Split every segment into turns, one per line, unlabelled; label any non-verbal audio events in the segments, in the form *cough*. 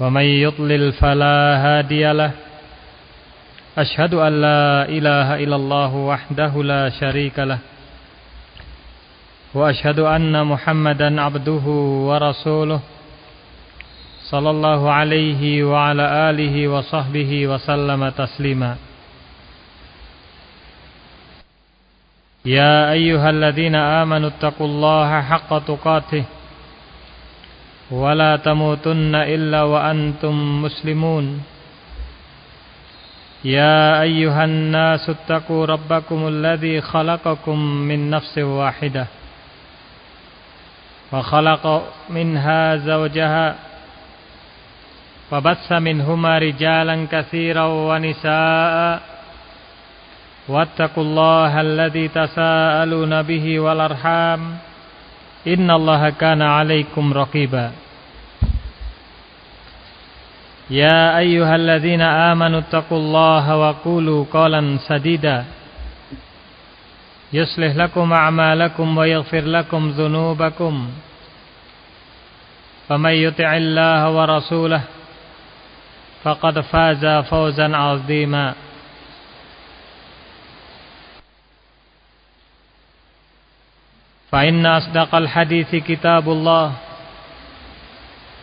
ومن يضلل فلا هادي له. أشهد أن لا إله إلا الله وحده لا شريك له. وأشهد أن محمدا عبده ورسوله صلى الله عليه وعلى آله وصحبه وسلم تسليما. يا أيها الذين آمنوا اتقوا الله حق تقاته ولا تموتن إلا وأنتم مسلمون يا أيها الناس اتقوا ربكم الذي خلقكم من نفس واحدة وخلق منها زوجها وبث منهما رجالا كثيرا ونساء واتقوا الله الذي تساءلون به والأرحام إن الله كان عليكم رقيبا يا أيها الذين آمنوا اتقوا الله وقولوا قولا سديدا يصلح لكم أعمالكم ويغفر لكم ذنوبكم فمن يطع الله ورسوله فقد فاز فوزا عظيما فإن أصدق الحديث كتاب الله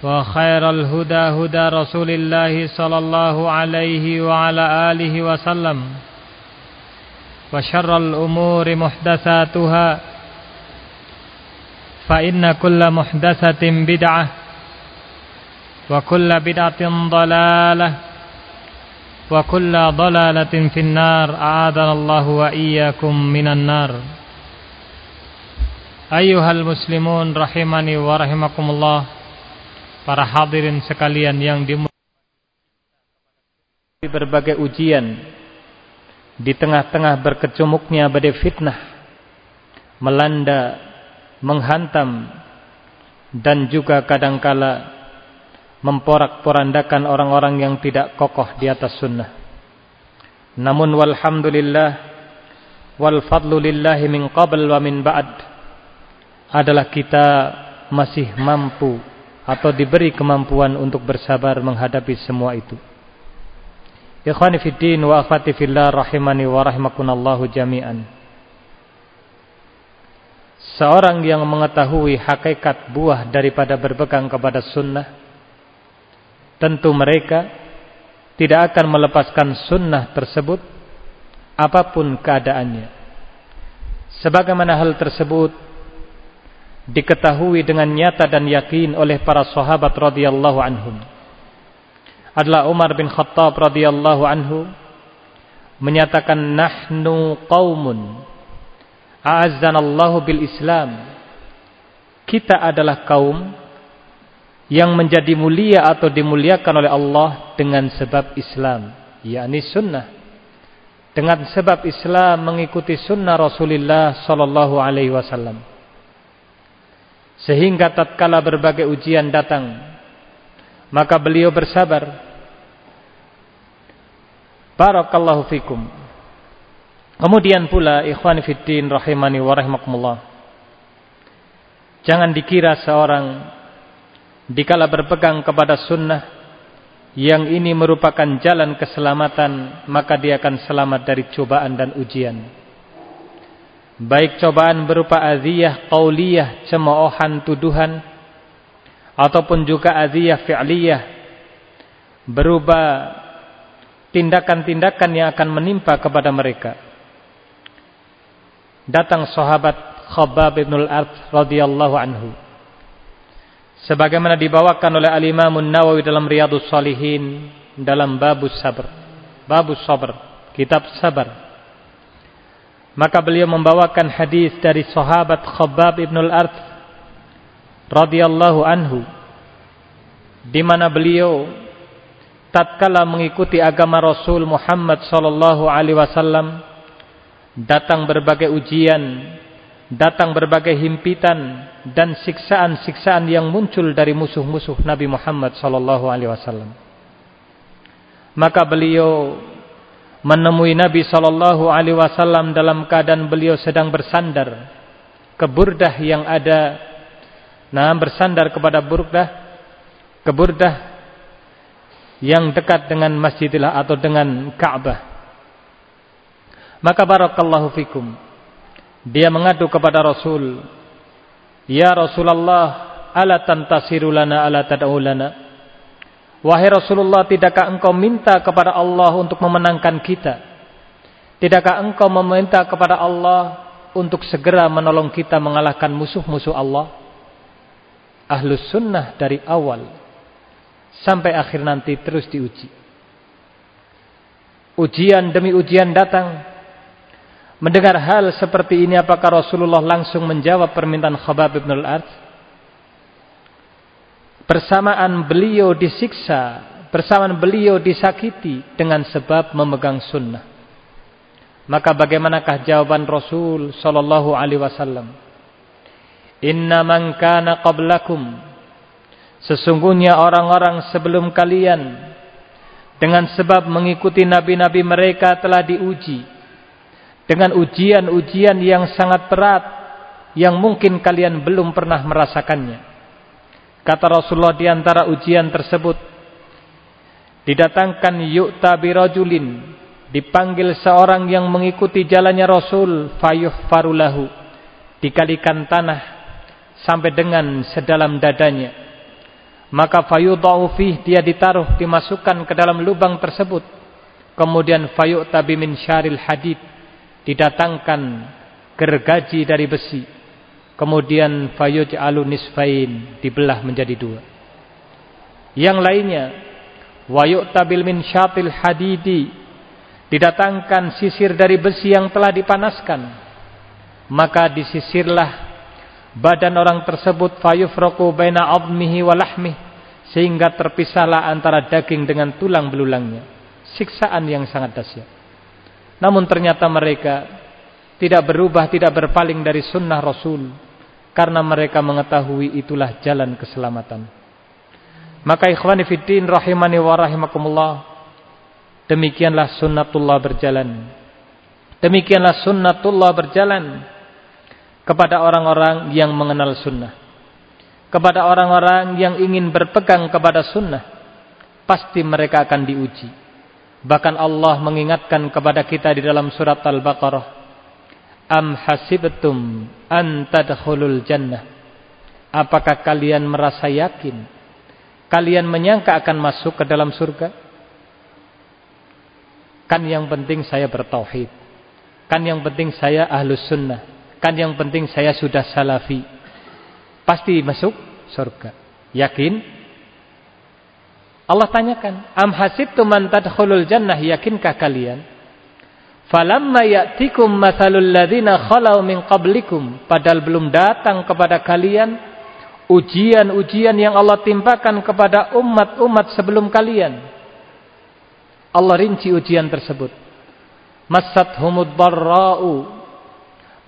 وخير الهدى هدى رسول الله صلى الله عليه وعلى آله وسلم وشر الأمور محدثاتها فإن كل محدثة بدعة وكل بدعة ضلالة وكل ضلالة في النار أعاذنا الله وإياكم من النار Ayuhal muslimun rahimani wa rahimakumullah. Para hadirin sekalian yang dimulai berbagai ujian. Di tengah-tengah berkecumuknya badai fitnah. Melanda, menghantam Dan juga kadangkala Memporak-porandakan orang-orang yang tidak kokoh di atas sunnah. Namun walhamdulillah Walfadlulillahi min qabl wa min ba'd adalah kita masih mampu atau diberi kemampuan untuk bersabar menghadapi semua itu. Ikhwani fiddin wa akhwati fillah rahimani wa rahimakunallahu jami'an. Seorang yang mengetahui hakikat buah daripada berpegang kepada sunnah, tentu mereka tidak akan melepaskan sunnah tersebut apa pun keadaannya. Sebagaimana hal tersebut diketahui dengan nyata dan yakin oleh para sahabat radhiyallahu anhum. Adalah Umar bin Khattab radhiyallahu anhu menyatakan nahnu qaumun a'azzanallahu bil Islam. Kita adalah kaum yang menjadi mulia atau dimuliakan oleh Allah dengan sebab Islam yakni sunnah. Dengan sebab Islam mengikuti sunnah Rasulullah sallallahu alaihi wasallam sehingga tatkala berbagai ujian datang, maka beliau bersabar. Barakallahu fikum. Kemudian pula ikhwan fiddin rahimani wa. Jangan dikira seorang dikala berpegang kepada sunnah yang ini merupakan jalan keselamatan, maka dia akan selamat dari cobaan dan ujian. Baik cobaan berupa aziyah qauliyah, cemoohan, tuduhan ataupun juga aziyah fi'liyah berupa tindakan-tindakan yang akan menimpa kepada mereka. Datang sahabat Khabbab bin al-Arth radhiyallahu anhu. Sebagaimana dibawakan oleh Al-Imam Nawawi dalam Riyadhus Shalihin dalam babus sabr. Babus sabr, kitab sabar. Maka beliau membawakan hadis dari sahabat Khabbab ibn al-Arth radhiyallahu anhu di mana beliau tatkala mengikuti agama Rasul Muhammad sallallahu alaihi wasallam datang berbagai ujian, datang berbagai himpitan dan siksaan-siksaan yang muncul dari musuh-musuh Nabi Muhammad sallallahu alaihi wasallam. Maka beliau menemui Nabi sallallahu alaihi wasallam dalam keadaan beliau sedang bersandar ke burdah yang ada nah bersandar kepada burdah ke burdah yang dekat dengan Masjidil atau dengan Ka'bah. Maka barakallahu fikum. Dia mengadu kepada Rasul, "Ya Rasulullah, ala tantasiru lana ala tad'u lana?" Wahai Rasulullah, tidakkah engkau minta kepada Allah untuk memenangkan kita? Tidakkah engkau meminta kepada Allah untuk segera menolong kita mengalahkan musuh-musuh Allah? Ahlus sunnah dari awal sampai akhir nanti terus diuji. Ujian demi ujian datang. Mendengar hal seperti ini apakah Rasulullah langsung menjawab permintaan Khabab bin al-Arz? Bersamaan beliau disiksa, bersamaan beliau disakiti dengan sebab memegang sunnah. Maka bagaimanakah jawaban Rasul sallallahu alaihi wasallam? Inna man kana qablakum Sesungguhnya orang-orang sebelum kalian dengan sebab mengikuti nabi-nabi mereka telah diuji dengan ujian-ujian yang sangat berat yang mungkin kalian belum pernah merasakannya. Kata Rasulullah di antara ujian tersebut didatangkan yu'ta birajulin dipanggil seorang yang mengikuti jalannya Rasul fayuh farulahu dikalikan tanah sampai dengan sedalam dadanya. Maka fayudau fih dia ditaruh dimasukkan ke dalam lubang tersebut. Kemudian fayu'ta min syaril hadid didatangkan gergaji dari besi kemudian fayuj'alu nisfain dibelah menjadi dua yang lainnya wayu'ta bil min syatil hadidi didatangkan sisir dari besi yang telah dipanaskan maka disisirlah badan orang tersebut fayufraqu baina 'azmihi wa lahmih sehingga terpisahlah antara daging dengan tulang belulangnya. Siksaan yang sangat dahsyat. Namun ternyata mereka tidak berubah, tidak berpaling dari sunnah Rasul karena mereka mengetahui itulah jalan keselamatan. Maka ikhwani fiddin rahimani wa rahimakumullah demikianlah sunnatullah berjalan. Demikianlah sunnatullah berjalan kepada orang-orang yang mengenal sunnah. Kepada orang-orang yang ingin berpegang kepada sunnah. Pasti mereka akan diuji. Bahkan Allah mengingatkan kepada kita di dalam surat Al-Baqarah. Am hasibtum an tadkhulul jannah. Apakah kalian merasa yakin? Kalian menyangka akan masuk ke dalam surga? Kan yang penting saya bertauhid. Kan yang penting saya ahlus sunnah Kan yang penting saya sudah salafi. Pasti masuk surga. Yakin? Allah tanyakan, "Am hasibtum tadkhulul jannah?" Yakinkah kalian? Falamma ya'tikum mathalul ladzina khalau min qablikum, padahal belum datang kepada kalian ujian-ujian yang Allah timpakan kepada umat-umat sebelum kalian. Allah rinci ujian tersebut. Massat-humud darra'u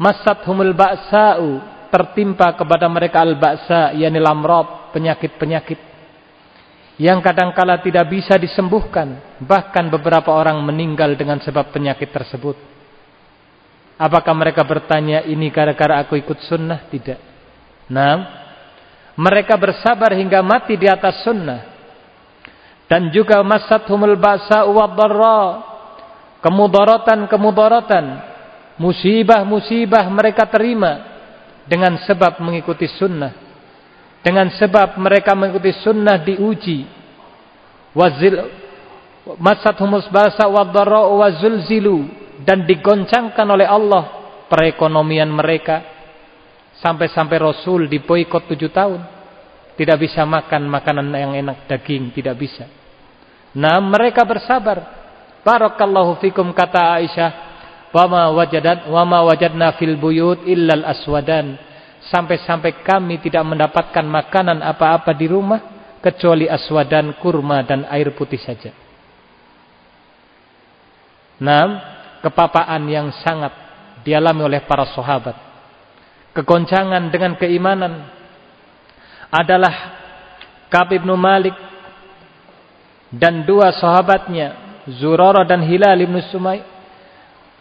Masat humul ba'sa'u tertimpa kepada mereka al-ba'sa yakni lamrad, penyakit-penyakit yang kadangkala tidak bisa disembuhkan, bahkan beberapa orang meninggal dengan sebab penyakit tersebut. Apakah mereka bertanya ini gara-gara aku ikut sunnah? Tidak. Nah, mereka bersabar hingga mati di atas sunnah. Dan juga masat humul ba'sa wa. Kemudaratan-kemudaratan musibah-musibah mereka terima dengan sebab mengikuti sunnah dengan sebab mereka mengikuti sunnah diuji. Wazil masathumus basa wadara wazulzilu dan digoncangkan oleh Allah perekonomian mereka. Sampai-sampai Rasul diboikot tujuh tahun. Tidak bisa makan makanan yang enak daging tidak bisa. Nah mereka bersabar. Barakallahu fikum kata Aisyah Wama wajadat wama wajadna fil buyut illal aswadan. Sampai-sampai kami tidak mendapatkan makanan apa-apa di rumah kecuali aswadan, kurma dan air putih saja. Enam, kepapaan yang sangat dialami oleh para sahabat. Kegoncangan dengan keimanan adalah Ka'ab bin Malik dan dua sahabatnya Zurara dan Hilal bin Sumay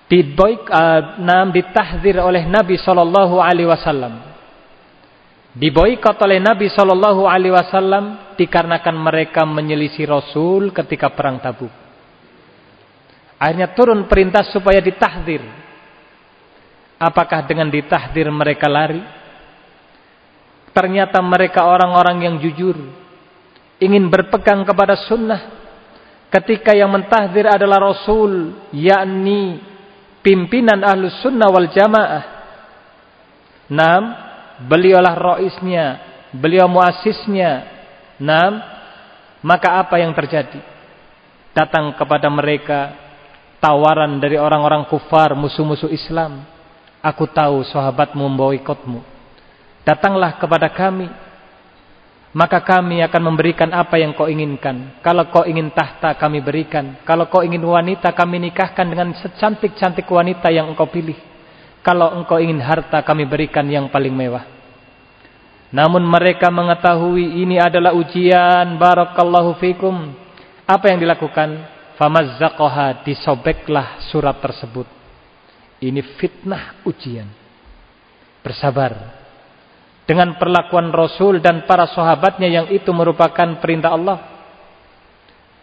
diboik uh, nam ditahzir oleh Nabi wasallam. Diboikot oleh Nabi sallallahu alaihi wasallam dikarenakan mereka menyelisih Rasul ketika perang Tabuk. Akhirnya turun perintah supaya ditahdir. Apakah dengan ditahdir mereka lari? Ternyata mereka orang-orang yang jujur. Ingin berpegang kepada sunnah. Ketika yang mentahdir adalah Rasul. yakni pimpinan ahlus sunnah wal jamaah. Nam, beliaulah roisnya. Beliau muasisnya. Nam, maka apa yang terjadi? Datang kepada mereka tawaran dari orang-orang kufar, musuh-musuh Islam. Aku tahu sahabatmu memboikotmu. Datanglah kepada kami. Maka kami akan memberikan apa yang kau inginkan. Kalau kau ingin tahta kami berikan. Kalau kau ingin wanita kami nikahkan dengan secantik-cantik wanita yang engkau pilih. Kalau engkau ingin harta kami berikan yang paling mewah. Namun mereka mengetahui ini adalah ujian. Barakallahu fikum. Apa yang dilakukan? Famazzaqaha disobeklah surat tersebut. Ini fitnah ujian. Bersabar dengan perlakuan Rasul dan para sahabatnya yang itu merupakan perintah Allah.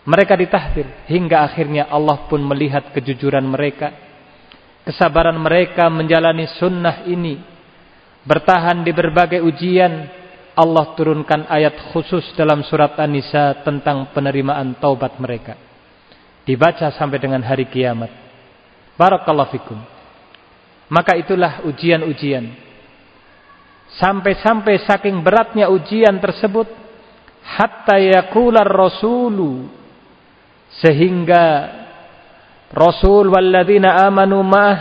Mereka ditahdir hingga akhirnya Allah pun melihat kejujuran mereka. Kesabaran mereka menjalani sunnah ini. Bertahan di berbagai ujian. Allah turunkan ayat khusus dalam surat An-Nisa tentang penerimaan taubat mereka. Dibaca sampai dengan hari kiamat. Barakallahu fikum. Maka itulah ujian-ujian Sampai-sampai saking beratnya ujian tersebut hatta rasulu sehingga Rasul walladzina amanu ma'ah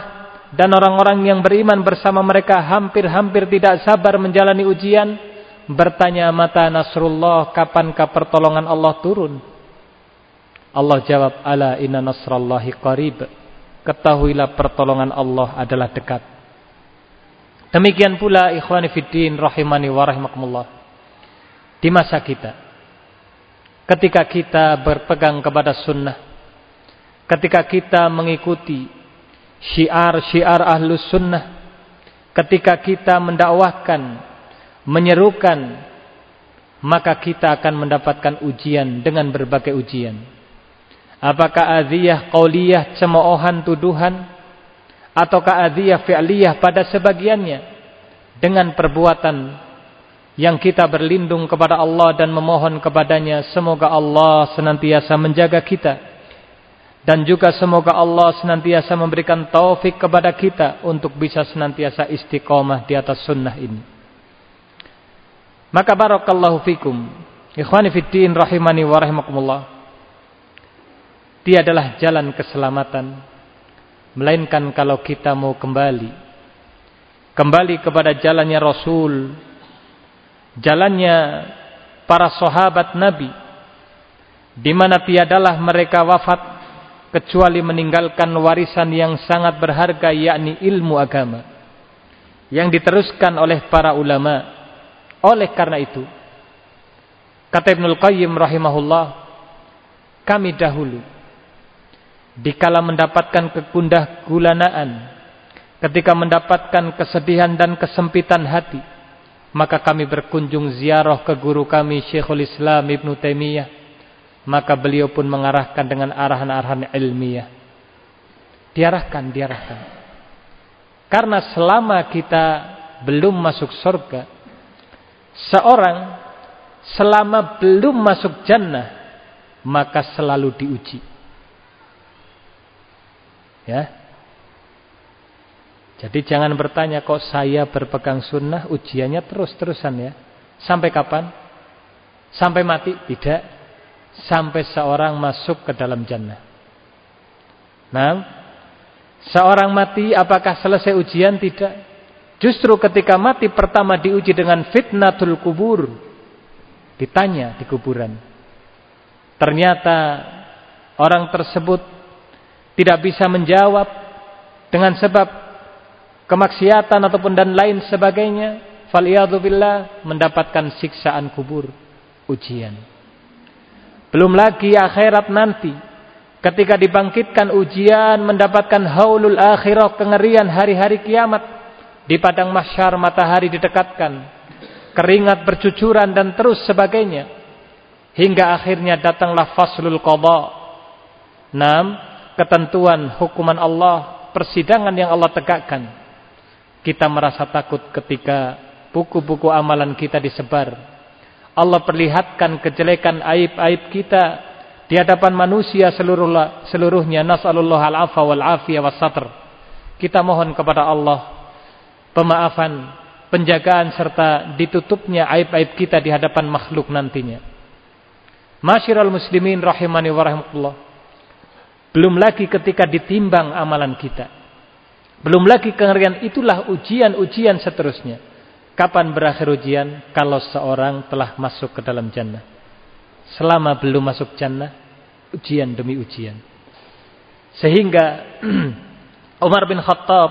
dan orang-orang yang beriman bersama mereka hampir-hampir tidak sabar menjalani ujian bertanya mata nasrullah kapankah pertolongan Allah turun Allah jawab ala inna nasrallahi qarib ketahuilah pertolongan Allah adalah dekat Demikian pula ikhwani fiddin rahimani wa rahimakumullah. Di masa kita. Ketika kita berpegang kepada sunnah. Ketika kita mengikuti syiar-syiar ahlus sunnah. Ketika kita mendakwahkan, menyerukan, maka kita akan mendapatkan ujian dengan berbagai ujian. Apakah adiyah, qauliyah, cemoohan, tuduhan, ataukah adiyah fi'liyah pada sebagiannya dengan perbuatan yang kita berlindung kepada Allah dan memohon kepadanya semoga Allah senantiasa menjaga kita dan juga semoga Allah senantiasa memberikan taufik kepada kita untuk bisa senantiasa istiqomah di atas sunnah ini maka barakallahu fikum ikhwani fiddin rahimani wa rahimakumullah dia adalah jalan keselamatan Melainkan kalau kita mau kembali. Kembali kepada jalannya Rasul. Jalannya para sahabat Nabi. Di mana tiadalah mereka wafat. Kecuali meninggalkan warisan yang sangat berharga. Yakni ilmu agama. Yang diteruskan oleh para ulama. Oleh karena itu. Kata Ibnul Qayyim rahimahullah. Kami dahulu dikala mendapatkan kegundah gulanaan, ketika mendapatkan kesedihan dan kesempitan hati, maka kami berkunjung ziarah ke guru kami Syekhul Islam Ibn Taimiyah, maka beliau pun mengarahkan dengan arahan-arahan ilmiah. Diarahkan, diarahkan. Karena selama kita belum masuk surga, seorang selama belum masuk jannah, maka selalu diuji. Ya. Jadi jangan bertanya kok saya berpegang sunnah ujiannya terus-terusan ya. Sampai kapan? Sampai mati? Tidak. Sampai seorang masuk ke dalam jannah. Nah, seorang mati apakah selesai ujian? Tidak. Justru ketika mati pertama diuji dengan fitnatul kubur. Ditanya di kuburan. Ternyata orang tersebut tidak bisa menjawab dengan sebab kemaksiatan ataupun dan lain sebagainya. Faliyadzubillah mendapatkan siksaan kubur. Ujian. Belum lagi akhirat nanti. Ketika dibangkitkan ujian mendapatkan haulul akhirah kengerian hari-hari kiamat. Di padang mahsyar matahari didekatkan keringat bercucuran dan terus sebagainya. Hingga akhirnya datanglah faslul qadha. 6. Ketentuan hukuman Allah, persidangan yang Allah tegakkan. Kita merasa takut ketika buku-buku amalan kita disebar. Allah perlihatkan kejelekan aib-aib kita di hadapan manusia seluruh, seluruhnya. Nas'alullah al-afa wal-afiyah was-satr. Kita mohon kepada Allah pemaafan penjagaan serta ditutupnya aib-aib kita di hadapan makhluk nantinya. Masyiral muslimin rahimani wa. Belum lagi ketika ditimbang amalan kita. Belum lagi kengerian itulah ujian-ujian seterusnya. Kapan berakhir ujian? Kalau seorang telah masuk ke dalam jannah. Selama belum masuk jannah, ujian demi ujian. Sehingga *clears throat* Umar bin Khattab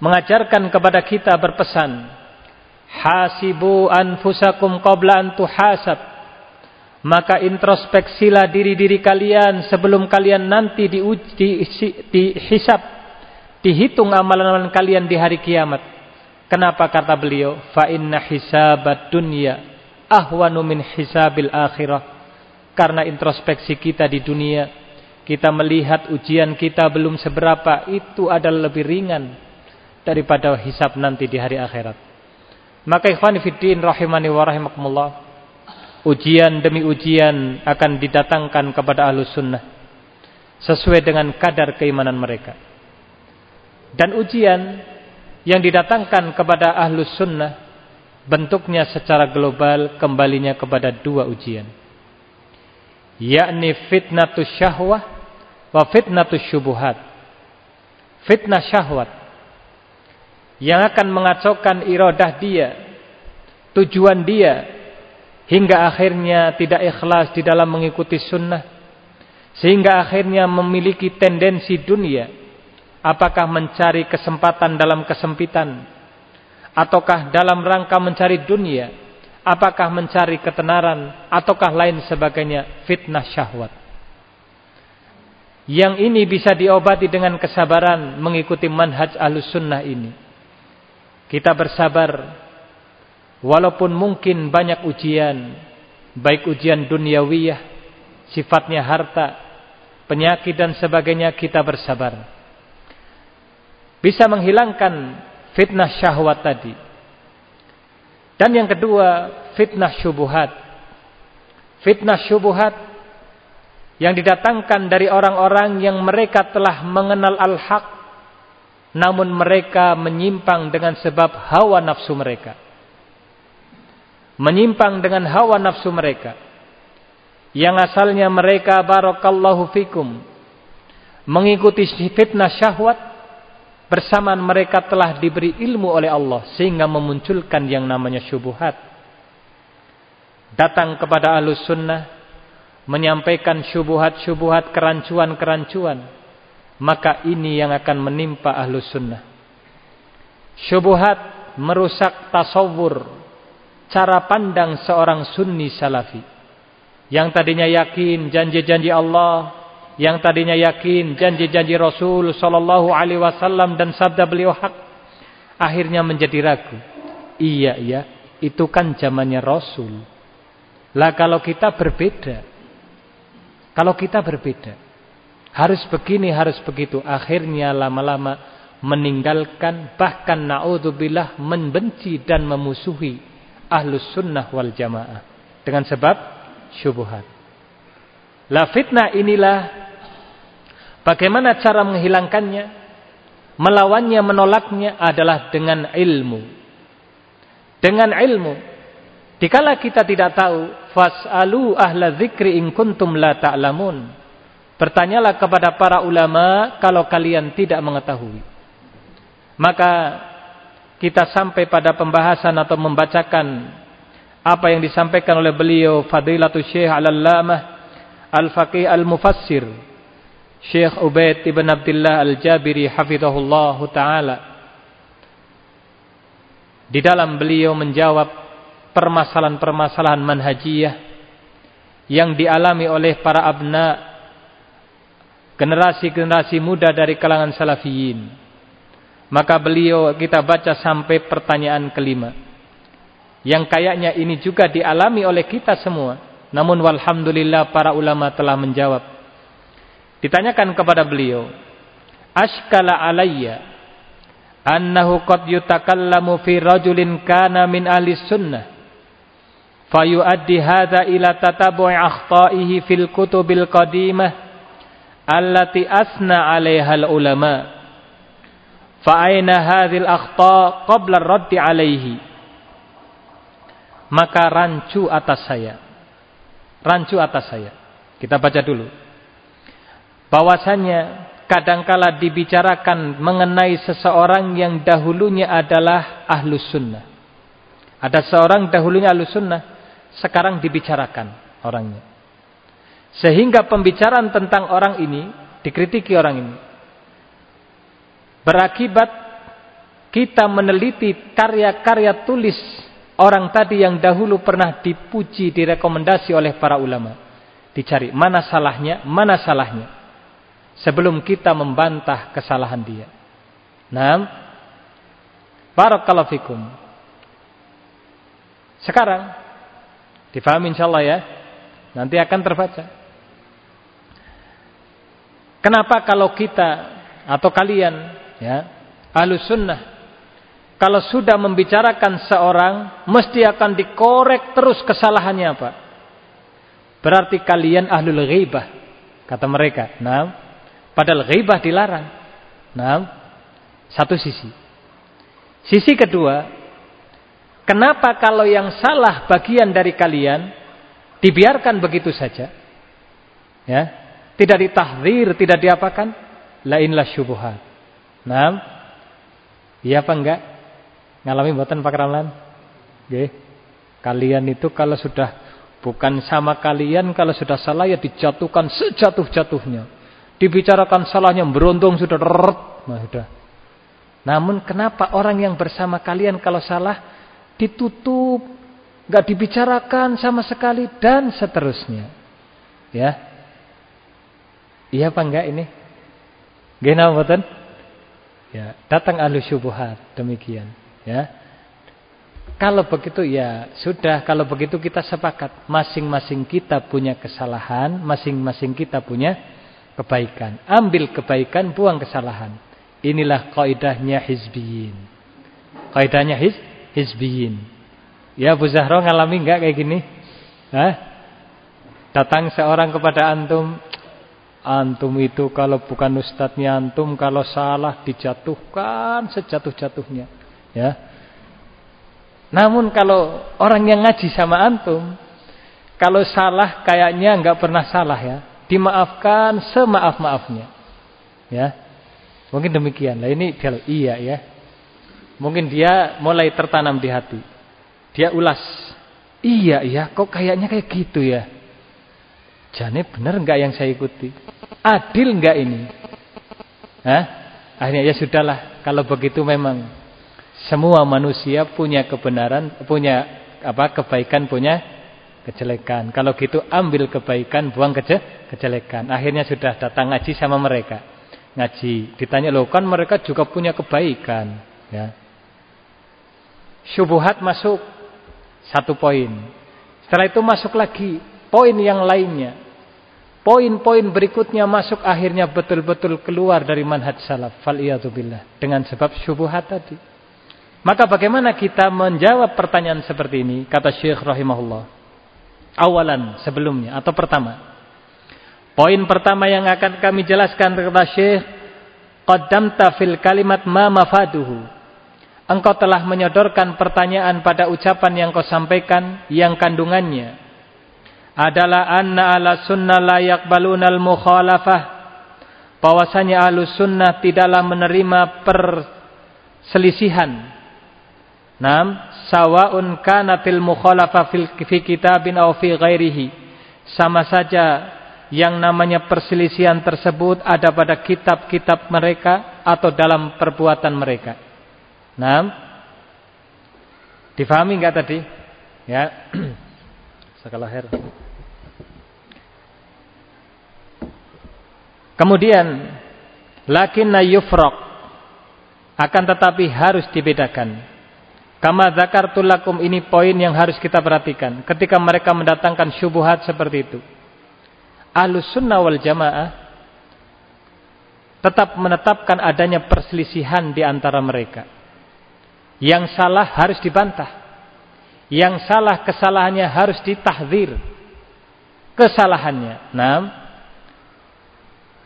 mengajarkan kepada kita berpesan hasibu anfusakum qabla an tuhasab maka introspeksilah diri-diri kalian sebelum kalian nanti diuji dihisab dihitung amalan-amalan kalian di hari kiamat kenapa kata beliau fa inna hisabad dunya ahwanu min hisabil akhirah karena introspeksi kita di dunia kita melihat ujian kita belum seberapa itu adalah lebih ringan daripada hisab nanti di hari akhirat. Maka ikhwan fiddin rahimani wa rahimakumullah. Ujian demi ujian akan didatangkan kepada ahlu sunnah. Sesuai dengan kadar keimanan mereka. Dan ujian yang didatangkan kepada ahlu sunnah. Bentuknya secara global kembalinya kepada dua ujian. Yakni fitnatus syahwah wa fitnatus syubuhat. Fitnah syahwat yang akan mengacaukan iradah dia, tujuan dia, hingga akhirnya tidak ikhlas di dalam mengikuti sunnah, sehingga akhirnya memiliki tendensi dunia, apakah mencari kesempatan dalam kesempitan, ataukah dalam rangka mencari dunia, apakah mencari ketenaran, ataukah lain sebagainya, fitnah syahwat. Yang ini bisa diobati dengan kesabaran mengikuti manhaj alus sunnah ini. Kita bersabar walaupun mungkin banyak ujian, baik ujian duniawiyah, sifatnya harta, penyakit dan sebagainya kita bersabar. Bisa menghilangkan fitnah syahwat tadi. Dan yang kedua, fitnah syubuhat. Fitnah syubuhat yang didatangkan dari orang-orang yang mereka telah mengenal al-haq namun mereka menyimpang dengan sebab hawa nafsu mereka. Menyimpang dengan hawa nafsu mereka. Yang asalnya mereka barakallahu fikum. Mengikuti fitnah syahwat. Bersamaan mereka telah diberi ilmu oleh Allah. Sehingga memunculkan yang namanya syubuhat. Datang kepada alus sunnah. Menyampaikan syubuhat-syubuhat kerancuan-kerancuan maka ini yang akan menimpa ahlu sunnah. Syubuhat merusak tasawur, cara pandang seorang sunni salafi. Yang tadinya yakin janji-janji Allah, yang tadinya yakin janji-janji Rasul sallallahu alaihi wasallam dan sabda beliau hak, akhirnya menjadi ragu. Iya, iya, itu kan zamannya Rasul. Lah kalau kita berbeda, kalau kita berbeda, harus begini, harus begitu. Akhirnya lama-lama meninggalkan bahkan naudzubillah membenci dan memusuhi ahlus sunnah wal jamaah dengan sebab syubhat. La fitnah inilah bagaimana cara menghilangkannya, melawannya, menolaknya adalah dengan ilmu. Dengan ilmu. Dikala kita tidak tahu, fas'alu ahla dzikri in kuntum la ta'lamun. Bertanyalah kepada para ulama kalau kalian tidak mengetahui. Maka kita sampai pada pembahasan atau membacakan apa yang disampaikan oleh beliau Fadilatul Syekh Al-Allamah Al-Faqih Al-Mufassir Syekh Ubaid Ibn Abdullah Al-Jabiri hafizahullah taala di dalam beliau menjawab permasalahan-permasalahan manhajiyah yang dialami oleh para abna generasi-generasi muda dari kalangan salafiyin. Maka beliau kita baca sampai pertanyaan kelima. Yang kayaknya ini juga dialami oleh kita semua. Namun walhamdulillah para ulama telah menjawab. Ditanyakan kepada beliau. Ashkala alayya. Annahu qad yutakallamu fi rajulin kana min ahli sunnah. Fayuaddi hadha ila tatabu'i akhta'ihi fil kutubil qadimah allati asna 'alaiha ulama fa aina hadhil akhta qabla ar-radd 'alaihi maka rancu atas saya rancu atas saya kita baca dulu bahwasanya kadangkala dibicarakan mengenai seseorang yang dahulunya adalah ahlus sunnah ada seorang dahulunya ahlus sunnah sekarang dibicarakan orangnya sehingga pembicaraan tentang orang ini dikritiki orang ini. Berakibat kita meneliti karya-karya tulis orang tadi yang dahulu pernah dipuji, direkomendasi oleh para ulama. Dicari mana salahnya, mana salahnya. Sebelum kita membantah kesalahan dia. Nah, Barakallahu fikum. Sekarang, difahami insyaAllah ya. Nanti akan terbaca. Kenapa kalau kita atau kalian ya, Ahlus Sunnah kalau sudah membicarakan seorang mesti akan dikorek terus kesalahannya apa? Berarti kalian ahlul ghibah kata mereka. Nah, padahal ghibah dilarang. Nah, satu sisi. Sisi kedua, kenapa kalau yang salah bagian dari kalian dibiarkan begitu saja? Ya, tidak ditahdir, tidak diapakan? Lainlah syubuhat. Nah, iya apa enggak? Ngalami buatan Pak Ramlan? Oke. Kalian itu kalau sudah bukan sama kalian kalau sudah salah ya dijatuhkan sejatuh-jatuhnya. Dibicarakan salahnya beruntung sudah rrrt, nah sudah. Namun kenapa orang yang bersama kalian kalau salah ditutup, nggak dibicarakan sama sekali dan seterusnya. Ya, Iya apa enggak ini? Gena mboten? Ya, datang ahlu syubhat demikian, ya. Kalau begitu ya sudah, kalau begitu kita sepakat masing-masing kita punya kesalahan, masing-masing kita punya kebaikan. Ambil kebaikan, buang kesalahan. Inilah kaidahnya hizbiyin. Kaidahnya hiz, hizbiyin. Ya Bu Zahra ngalami enggak kayak gini? Hah? Datang seorang kepada antum, Antum itu kalau bukan ustadznya antum kalau salah dijatuhkan sejatuh-jatuhnya. Ya. Namun kalau orang yang ngaji sama antum kalau salah kayaknya nggak pernah salah ya. Dimaafkan semaaf-maafnya. Ya. Mungkin demikian. Lah ini kalau iya ya. Mungkin dia mulai tertanam di hati. Dia ulas. Iya iya kok kayaknya kayak gitu ya. Jane benar enggak yang saya ikuti? Adil enggak ini? Hah? Akhirnya ya sudahlah, kalau begitu memang semua manusia punya kebenaran, punya apa? kebaikan, punya kejelekan. Kalau gitu ambil kebaikan, buang keje, kejelekan. Akhirnya sudah datang ngaji sama mereka. Ngaji, ditanya loh kan mereka juga punya kebaikan, ya. Syubuhat masuk satu poin. Setelah itu masuk lagi poin yang lainnya. Poin-poin berikutnya masuk akhirnya betul-betul keluar dari manhaj salaf. Faliyatubillah. Dengan sebab syubuhat tadi. Maka bagaimana kita menjawab pertanyaan seperti ini? Kata Syekh rahimahullah. Awalan sebelumnya atau pertama. Poin pertama yang akan kami jelaskan kata Syekh. Qaddamta fil kalimat ma mafaduhu. Engkau telah menyodorkan pertanyaan pada ucapan yang kau sampaikan yang kandungannya adalah anna ala sunnah la yaqbalunal mukhalafah bahwasanya ahlu sunnah tidaklah menerima perselisihan Nam, sawaun kana fil mukhalafa fi kitabin aw fi ghairihi. Sama saja yang namanya perselisihan tersebut ada pada kitab-kitab mereka atau dalam perbuatan mereka. Nam. Difahami enggak tadi? Ya. *clears throat* Sekala her. Kemudian lakinna yufraq akan tetapi harus dibedakan. Kama zakartul lakum ini poin yang harus kita perhatikan ketika mereka mendatangkan syubhat seperti itu. Ahlus sunnah wal jamaah tetap menetapkan adanya perselisihan di antara mereka. Yang salah harus dibantah. Yang salah kesalahannya harus ditahzir. Kesalahannya. Nah,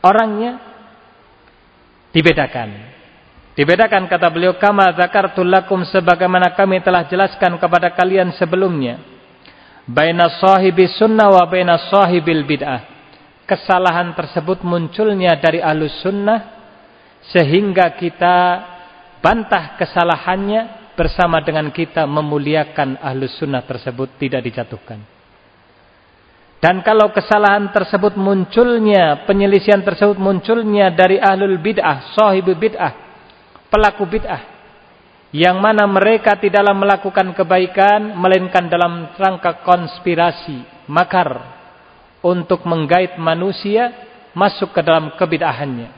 orangnya dibedakan. Dibedakan kata beliau kama zakartul lakum sebagaimana kami telah jelaskan kepada kalian sebelumnya. Baina sahibi sunnah wa baina sahibil bid'ah. Kesalahan tersebut munculnya dari ahlus sunnah sehingga kita bantah kesalahannya bersama dengan kita memuliakan ahlus sunnah tersebut tidak dijatuhkan. Dan kalau kesalahan tersebut munculnya, penyelisihan tersebut munculnya dari ahlul bid'ah, sahibu bid'ah, pelaku bid'ah. Yang mana mereka tidaklah melakukan kebaikan, melainkan dalam rangka konspirasi, makar, untuk menggait manusia masuk ke dalam kebid'ahannya.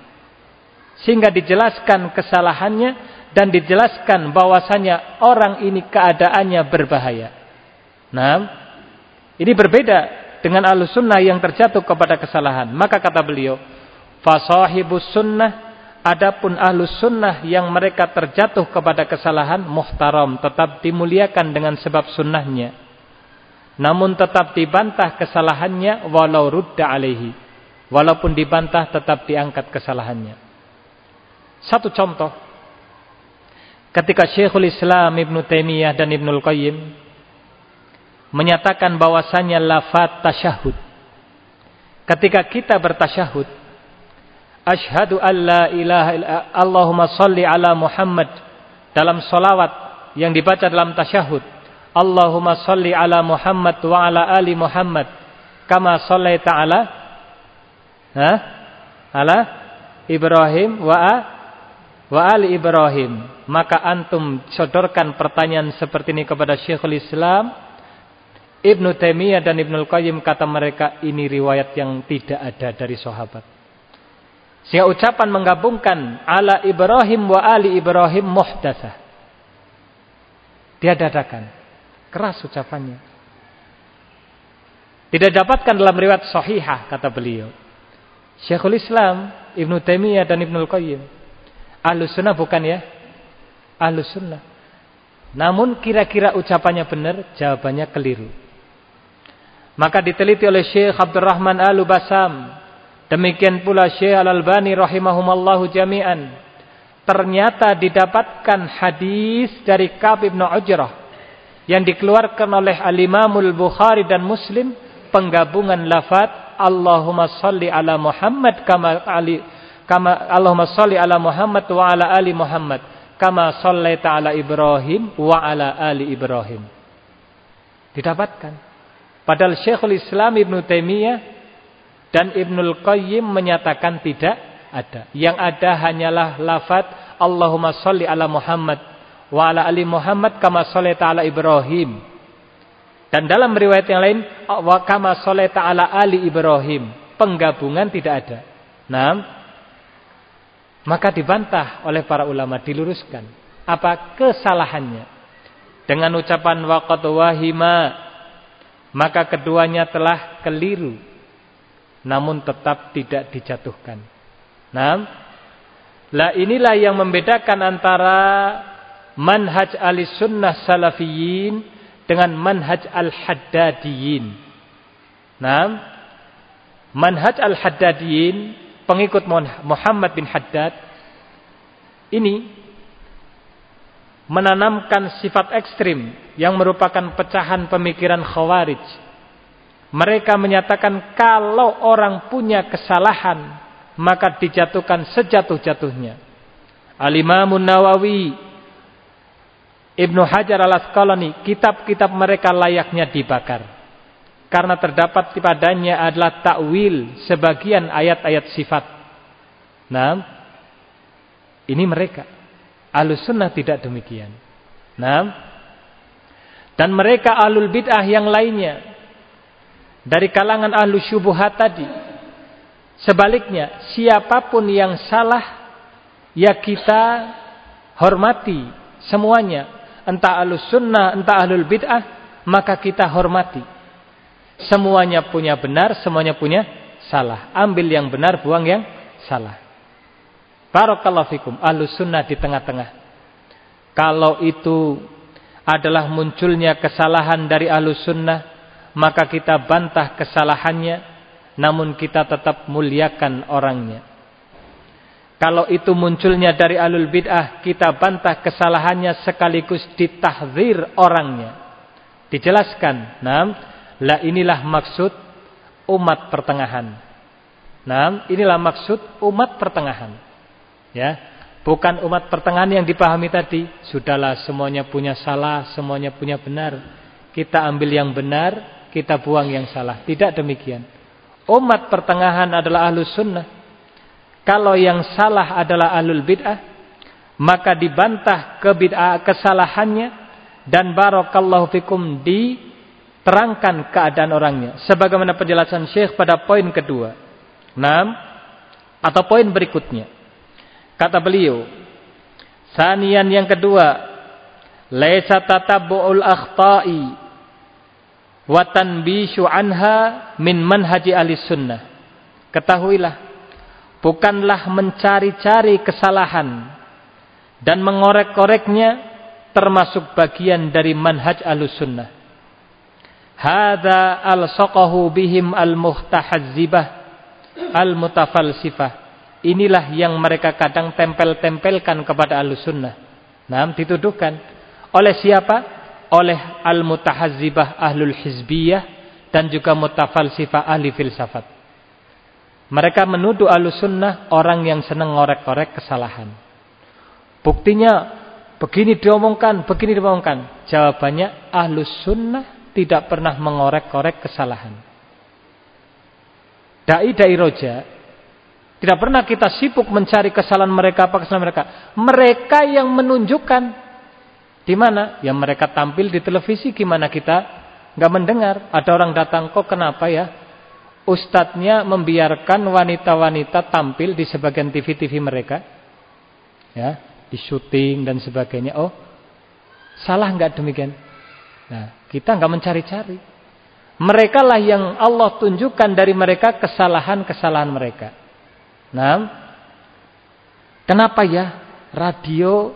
Sehingga dijelaskan kesalahannya dan dijelaskan bahwasanya orang ini keadaannya berbahaya. Nah, ini berbeda dengan ahlu sunnah yang terjatuh kepada kesalahan. Maka kata beliau, fasahibus sunnah, adapun ahlu sunnah yang mereka terjatuh kepada kesalahan, muhtaram, tetap dimuliakan dengan sebab sunnahnya. Namun tetap dibantah kesalahannya, walau rudda alaihi. Walaupun dibantah tetap diangkat kesalahannya. Satu contoh. Ketika Syekhul Islam Ibn Taimiyah dan Ibnul Qayyim menyatakan bahwasanya lafaz tasyahud. Ketika kita bertasyahud, asyhadu alla ilaha illa Allahumma salli ala Muhammad dalam solawat yang dibaca dalam tasyahud. Allahumma salli ala Muhammad wa ala ali Muhammad kama sallaita ala ha? ala Ibrahim wa wa ali Ibrahim. Maka antum sodorkan pertanyaan seperti ini kepada Syekhul Islam Ibnu Taimiyah dan Ibnu Qayyim kata mereka ini riwayat yang tidak ada dari sahabat. Sehingga ucapan menggabungkan ala Ibrahim wa ali Ibrahim muhdatsah. Dia dadakan. Keras ucapannya. Tidak dapatkan dalam riwayat sahihah kata beliau. Syekhul Islam, Ibnu Taimiyah dan Ibnu Qayyim. Ahlus sunnah bukan ya? Ahlus sunnah. Namun kira-kira ucapannya benar, jawabannya keliru. Maka diteliti oleh Syekh Abdurrahman Al-Basam. Demikian pula Syekh Al-Albani rahimahumallahu jami'an. Ternyata didapatkan hadis dari Ka'b bin Ujrah yang dikeluarkan oleh Al-Imamul Bukhari dan Muslim penggabungan lafaz Allahumma salli ala Muhammad kama ali kama Allahumma salli ala Muhammad wa ala ali Muhammad kama sallaita ala Ibrahim wa ala ali Ibrahim. Didapatkan. Padahal Syekhul Islam Ibn Taimiyah dan Ibnul Qayyim menyatakan tidak ada. Yang ada hanyalah lafaz Allahumma salli ala Muhammad wa ala ali Muhammad kama shallaita ala Ibrahim. Dan dalam riwayat yang lain wa kama shallaita ala ali Ibrahim. Penggabungan tidak ada. Nah, maka dibantah oleh para ulama diluruskan apa kesalahannya dengan ucapan waqad wahima maka keduanya telah keliru namun tetap tidak dijatuhkan. Nah, lah inilah yang membedakan antara manhaj al-sunnah salafiyin dengan manhaj al-haddadiyin. Nah, manhaj al-haddadiyin pengikut Muhammad bin Haddad ini menanamkan sifat ekstrim yang merupakan pecahan pemikiran khawarij. Mereka menyatakan kalau orang punya kesalahan maka dijatuhkan sejatuh-jatuhnya. Al-Imamun Nawawi Ibnu Hajar al-Asqalani, kitab-kitab mereka layaknya dibakar. Karena terdapat padanya adalah takwil sebagian ayat-ayat sifat. Nah, ini mereka. Ahlus sunnah tidak demikian. Nah, dan mereka ahlul bid'ah yang lainnya. Dari kalangan ahlu syubuhat tadi. Sebaliknya, siapa pun yang salah, ya kita hormati semuanya. Entah ahlus sunnah, entah ahlul bid'ah, maka kita hormati. Semuanya punya benar, semuanya punya salah. Ambil yang benar, buang yang salah. Barakallahu fikum. Ahlus sunnah di tengah-tengah. Kalau itu adalah munculnya kesalahan dari ahlus sunnah, maka kita bantah kesalahannya, namun kita tetap muliakan orangnya. Kalau itu munculnya dari alul bid'ah, kita bantah kesalahannya sekaligus ditahzir orangnya. Dijelaskan, nah, lah inilah maksud umat pertengahan. Nah, inilah maksud umat pertengahan. Ya, bukan umat pertengahan yang dipahami tadi. Sudahlah semuanya punya salah, semuanya punya benar. Kita ambil yang benar, kita buang yang salah. Tidak demikian. Umat pertengahan adalah ahlus sunnah. Kalau yang salah adalah ahlul bid'ah, maka dibantah ke bid'ah kesalahannya dan barakallahu fikum diterangkan keadaan orangnya. Sebagaimana penjelasan Syekh pada poin kedua. 6 atau poin berikutnya. Kata beliau, Sanian yang kedua, laisa tatabbu'ul akhta'i wa tanbishu anha min manhaji ahli sunnah. Ketahuilah, bukanlah mencari-cari kesalahan dan mengorek-koreknya termasuk bagian dari manhaj ahli sunnah. Hada al-saqahu bihim al-muhtahazzibah al-mutafalsifah Inilah yang mereka kadang tempel-tempelkan kepada al-sunnah. Nah, dituduhkan. Oleh siapa? Oleh al-mutahazzibah ahlul hizbiyah dan juga mutafalsifah ahli filsafat. Mereka menuduh al-sunnah orang yang senang ngorek-ngorek kesalahan. Buktinya begini diomongkan, begini diomongkan. Jawabannya ahlus sunnah tidak pernah mengorek-korek kesalahan. Dai-dai roja tidak pernah kita sibuk mencari kesalahan mereka apa kesalahan mereka. Mereka yang menunjukkan di mana? Yang mereka tampil di televisi gimana kita nggak mendengar? Ada orang datang kok kenapa ya? Ustadznya membiarkan wanita-wanita tampil di sebagian TV-TV mereka. Ya, di syuting dan sebagainya. Oh, salah nggak demikian? Nah, kita nggak mencari-cari. Mereka lah yang Allah tunjukkan dari mereka kesalahan-kesalahan mereka. Nah, kenapa ya radio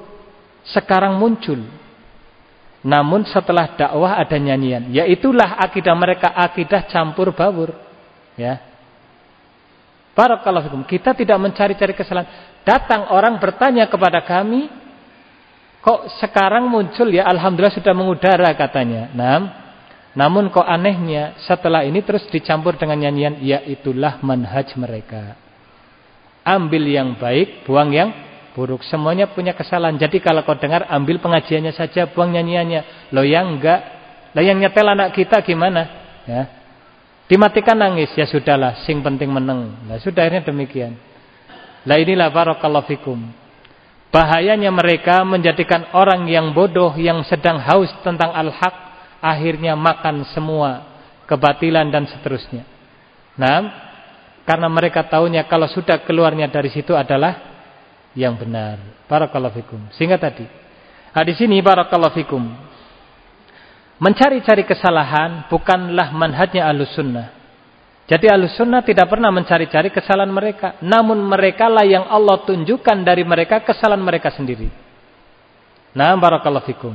sekarang muncul? Namun setelah dakwah ada nyanyian. Yaitulah akidah mereka akidah campur baur. Ya. Barakallahu fikum. Kita tidak mencari-cari kesalahan. Datang orang bertanya kepada kami, kok sekarang muncul ya alhamdulillah sudah mengudara katanya. Nah, namun kok anehnya setelah ini terus dicampur dengan nyanyian, ya itulah manhaj mereka ambil yang baik, buang yang buruk. Semuanya punya kesalahan. Jadi kalau kau dengar, ambil pengajiannya saja, buang nyanyiannya. Lo yang enggak, lo yang nyetel anak kita gimana? Ya. Dimatikan nangis, ya sudahlah, sing penting meneng. Nah sudah akhirnya demikian. Lah inilah barakallahu fikum. Bahayanya mereka menjadikan orang yang bodoh yang sedang haus tentang al-haq akhirnya makan semua kebatilan dan seterusnya. Nah, karena mereka tahunya kalau sudah keluarnya dari situ adalah yang benar. Barakallahu fikum. Sehingga tadi. Nah, di sini barakallahu fikum. Mencari-cari kesalahan bukanlah manhajnya ahlus sunnah. Jadi ahlus sunnah tidak pernah mencari-cari kesalahan mereka. Namun mereka lah yang Allah tunjukkan dari mereka kesalahan mereka sendiri. Nah barakallahu fikum.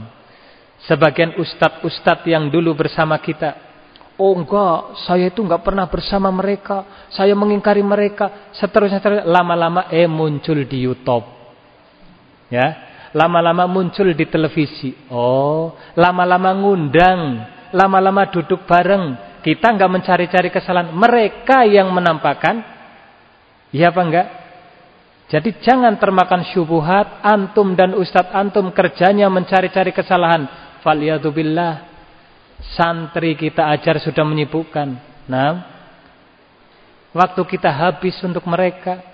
Sebagian ustadz-ustadz yang dulu bersama kita Oh enggak, saya itu enggak pernah bersama mereka. Saya mengingkari mereka. Seterusnya, seterusnya. lama-lama eh muncul di YouTube. Ya, lama-lama muncul di televisi. Oh, lama-lama ngundang, lama-lama duduk bareng. Kita enggak mencari-cari kesalahan. Mereka yang menampakkan. Iya apa enggak? Jadi jangan termakan syubuhat antum dan ustadz antum kerjanya mencari-cari kesalahan. Faliyatubillah. Santri kita ajar sudah menyibukkan. Nah, waktu kita habis untuk mereka.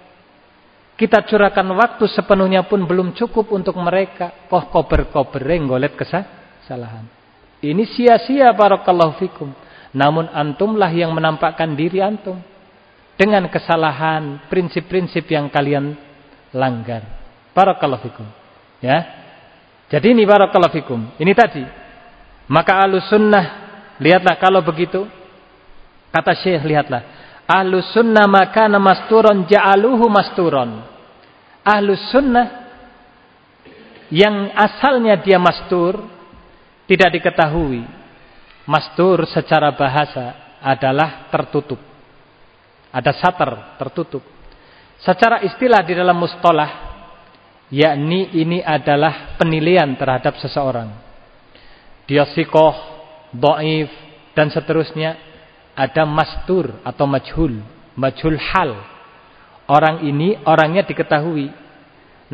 Kita curahkan waktu sepenuhnya pun belum cukup untuk mereka. Koh kober-kober golet kesalahan. Ini sia-sia barakallahu fikum. Namun antumlah yang menampakkan diri antum dengan kesalahan prinsip-prinsip yang kalian langgar. Barakallahu fikum. Ya. Jadi ini barakallahu fikum. Ini tadi. Maka alus sunnah. Lihatlah kalau begitu. Kata syekh lihatlah. Ahlus sunnah maka masturon ja'aluhu masturon. Ahlus sunnah. Yang asalnya dia mastur. Tidak diketahui. Mastur secara bahasa adalah tertutup. Ada satar tertutup. Secara istilah di dalam mustalah, yakni ini adalah penilaian terhadap seseorang. Dia sikoh, do'if, dan seterusnya. Ada mastur atau majhul, majhul hal. Orang ini orangnya diketahui.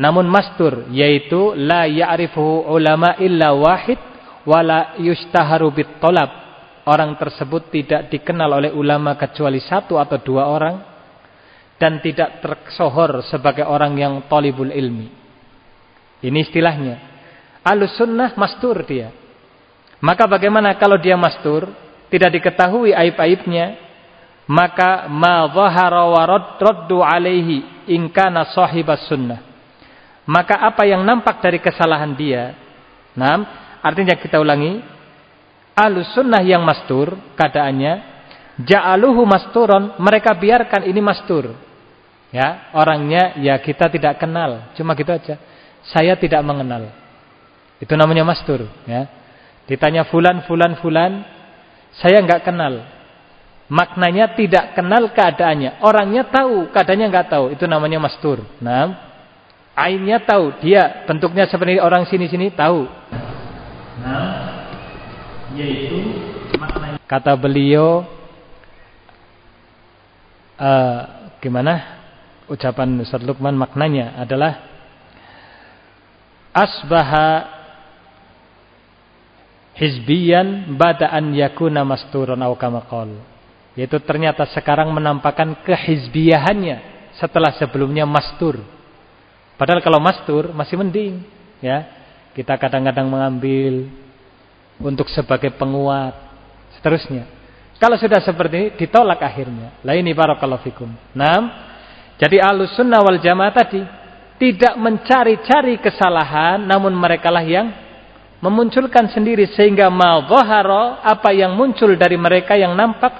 Namun mastur yaitu la ya'rifuhu ulama illa wahid wala yustaharu bit tolab. Orang tersebut tidak dikenal oleh ulama kecuali satu atau dua orang dan tidak tersohor sebagai orang yang tolibul ilmi. Ini istilahnya. Alus sunnah mastur dia. Maka bagaimana kalau dia mastur, tidak diketahui aib-aibnya, maka ma dhahara wa raddu alaihi in kana sahibas sunnah. Maka apa yang nampak dari kesalahan dia, nah, artinya kita ulangi, alus sunnah yang mastur keadaannya, ja'aluhu masturon, mereka biarkan ini mastur. Ya, orangnya ya kita tidak kenal, cuma gitu aja. Saya tidak mengenal. Itu namanya mastur, ya. Ditanya fulan fulan fulan, saya nggak kenal. Maknanya tidak kenal keadaannya. Orangnya tahu, keadaannya nggak tahu. Itu namanya mastur. Nah, ainnya tahu, dia bentuknya seperti orang sini-sini tahu. Nah, yaitu maknanya. Kata beliau, uh, gimana? ucapan Ustaz Luqman maknanya adalah asbaha hizbiyan bada'an yakuna masturun aw kama yaitu ternyata sekarang menampakkan kehizbiyahannya setelah sebelumnya mastur. Padahal kalau mastur masih mending ya. Kita kadang-kadang mengambil untuk sebagai penguat seterusnya. Kalau sudah seperti ini ditolak akhirnya. La ini barakallahu fikum. Naam. Jadi alus sunnah wal jamaah tadi tidak mencari-cari kesalahan, namun mereka lah yang memunculkan sendiri sehingga ma'dhahara apa yang muncul dari mereka yang nampak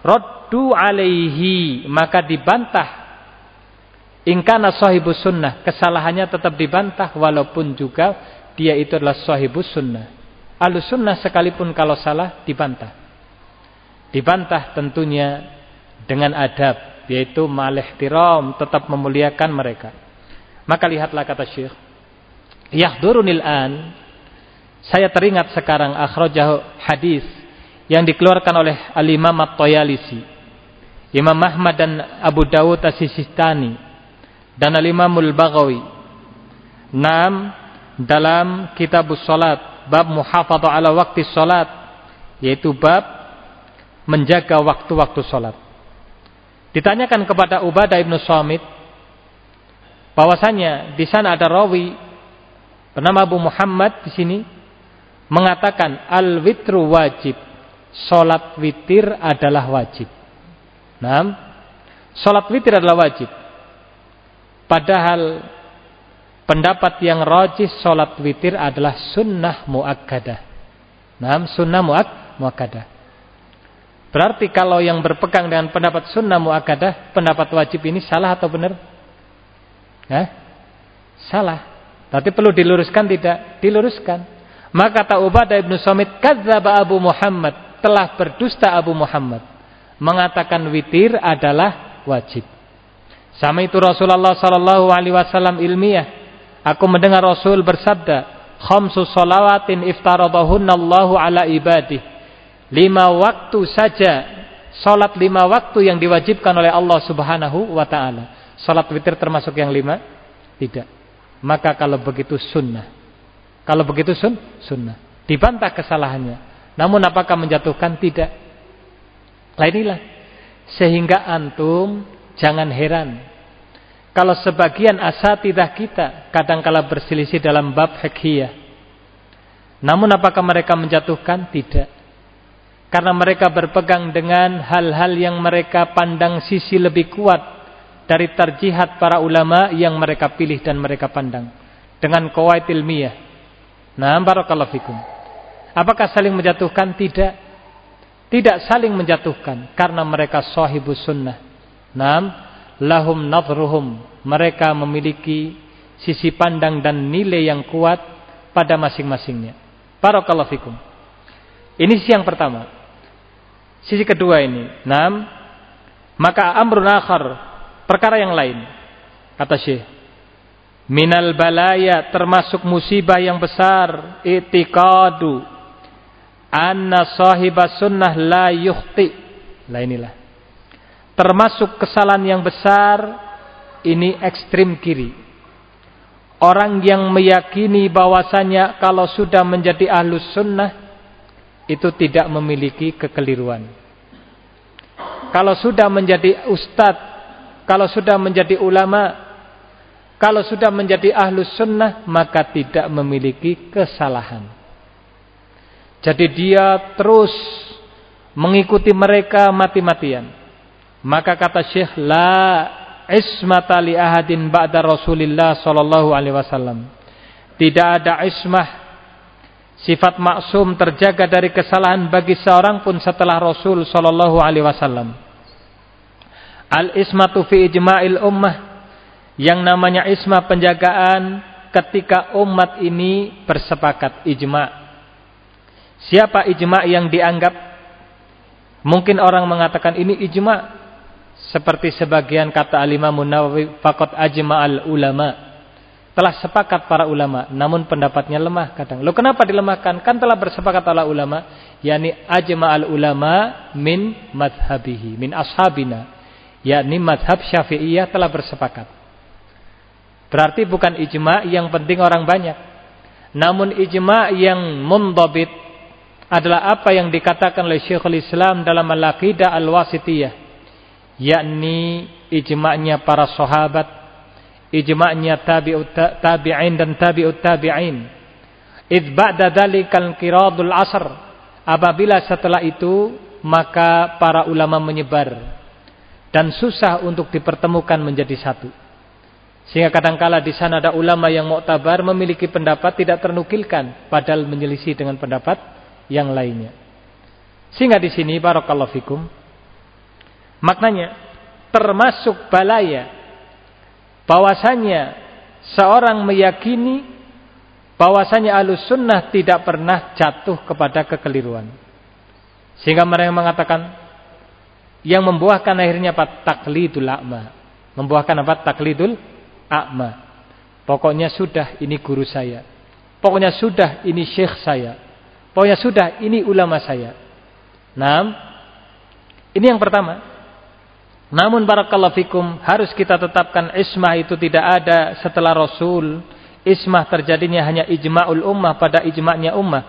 raddu alaihi maka dibantah. Ingkana sahibus sunnah kesalahannya tetap dibantah walaupun juga dia itu adalah sahibus sunnah. Alus sunnah sekalipun kalau salah dibantah. Dibantah tentunya dengan adab yaitu malihtiram tetap memuliakan mereka maka lihatlah kata Syekh yahdurunil an saya teringat sekarang akhrajahu hadis yang dikeluarkan oleh al-Imam At-Tayalisi Imam Ahmad dan Abu Dawud As-Sistani dan al-Imam Al-Baghawi. Naam dalam kitab salat bab muhafadzah ala waktu salat yaitu bab menjaga waktu-waktu salat. Ditanyakan kepada Ubadah ibnu Samit bahwasanya di sana ada rawi bernama Abu Muhammad di sini mengatakan al witru wajib. Salat witir adalah wajib. Nah, salat witir adalah wajib. Padahal pendapat yang rajih salat witir adalah sunnah muakkadah. Nah, sunnah muak muakkadah. Berarti kalau yang berpegang dengan pendapat sunnah muakkadah, pendapat wajib ini salah atau benar? Hah? Salah. Tapi perlu diluruskan tidak? Diluruskan. Maka kata Ubadah ibnu Somit, kadzaba Abu Muhammad, telah berdusta Abu Muhammad, mengatakan witir adalah wajib. Sama itu Rasulullah sallallahu alaihi wasallam ilmiah. Aku mendengar Rasul bersabda, "Khamsu salawatin iftaradahunna Allahu ala ibadihi." lima waktu saja Salat lima waktu yang diwajibkan oleh Allah subhanahu wa ta'ala Salat witir termasuk yang lima? Tidak. Maka kalau begitu sunnah. Kalau begitu sun, sunnah. Dibantah kesalahannya. Namun apakah menjatuhkan? Tidak. Lainilah. Sehingga antum jangan heran. Kalau sebagian asatidah kita kadangkala berselisih dalam bab hikiyah. Namun apakah mereka menjatuhkan? Tidak. Karena mereka berpegang dengan hal-hal yang mereka pandang sisi lebih kuat dari terjihat para ulama yang mereka pilih dan mereka pandang. Dengan kawait ilmiah. Nah, barakallahu fikum. Apakah saling menjatuhkan? Tidak. Tidak saling menjatuhkan. Karena mereka sahibus sunnah. Nah, lahum nadruhum. Mereka memiliki sisi pandang dan nilai yang kuat pada masing-masingnya. Barakallahu fikum. Ini sisi yang pertama. Sisi kedua ini. Nam, maka amrun akhar, perkara yang lain. Kata Syekh. Minal balaya termasuk musibah yang besar itikadu anna sahibah sunnah la yukhti. Lah inilah. Termasuk kesalahan yang besar ini ekstrim kiri. Orang yang meyakini bahwasanya kalau sudah menjadi ahlus sunnah itu tidak memiliki kekeliruan. Kalau sudah menjadi ustadz, kalau sudah menjadi ulama, kalau sudah menjadi ahlus sunnah, maka tidak memiliki kesalahan. Jadi dia terus mengikuti mereka mati-matian. Maka kata Syekh, La ismata li ahadin ba'da Rasulillah sallallahu alaihi wasallam. Tidak ada ismah Sifat maksum terjaga dari kesalahan bagi seorang pun setelah Rasul sallallahu alaihi wasallam. Al-ismatu fi ijma'il ummah yang namanya ismah penjagaan ketika umat ini bersepakat ijma'. Siapa ijma' yang dianggap mungkin orang mengatakan ini ijma' seperti sebagian kata al-Imam Nawawi faqat ajma'al ulama' telah sepakat para ulama, namun pendapatnya lemah kadang. Lo kenapa dilemahkan? Kan telah bersepakat para ulama, yakni al ulama min madhabihi, min ashabina. Yakni madhab syafi'iyah telah bersepakat. Berarti bukan ijma yang penting orang banyak. Namun ijma yang mundabit adalah apa yang dikatakan oleh Syekhul Islam dalam Al-Aqidah Al-Wasitiyah. Yakni ijma'nya para sahabat ijma'nya tabi'ut tabi'in dan tabi'ut tabi'in. Id ba'da dzalikal qiradul asr. Apabila setelah itu maka para ulama menyebar dan susah untuk dipertemukan menjadi satu. Sehingga kadangkala di sana ada ulama yang muktabar memiliki pendapat tidak ternukilkan padahal menyelisih dengan pendapat yang lainnya. Sehingga di sini barakallahu fikum maknanya termasuk balaya bahwasanya seorang meyakini bahwasanya alus sunnah tidak pernah jatuh kepada kekeliruan. Sehingga mereka mengatakan yang membuahkan akhirnya apa? Taklidul a'ma. Membuahkan apa? Taklidul a'ma. Pokoknya sudah ini guru saya. Pokoknya sudah ini syekh saya. Pokoknya sudah ini ulama saya. Nah, ini yang pertama. Namun barakallahu fikum harus kita tetapkan ismah itu tidak ada setelah Rasul. Ismah terjadinya hanya ijma'ul ummah pada ijma'nya ummah.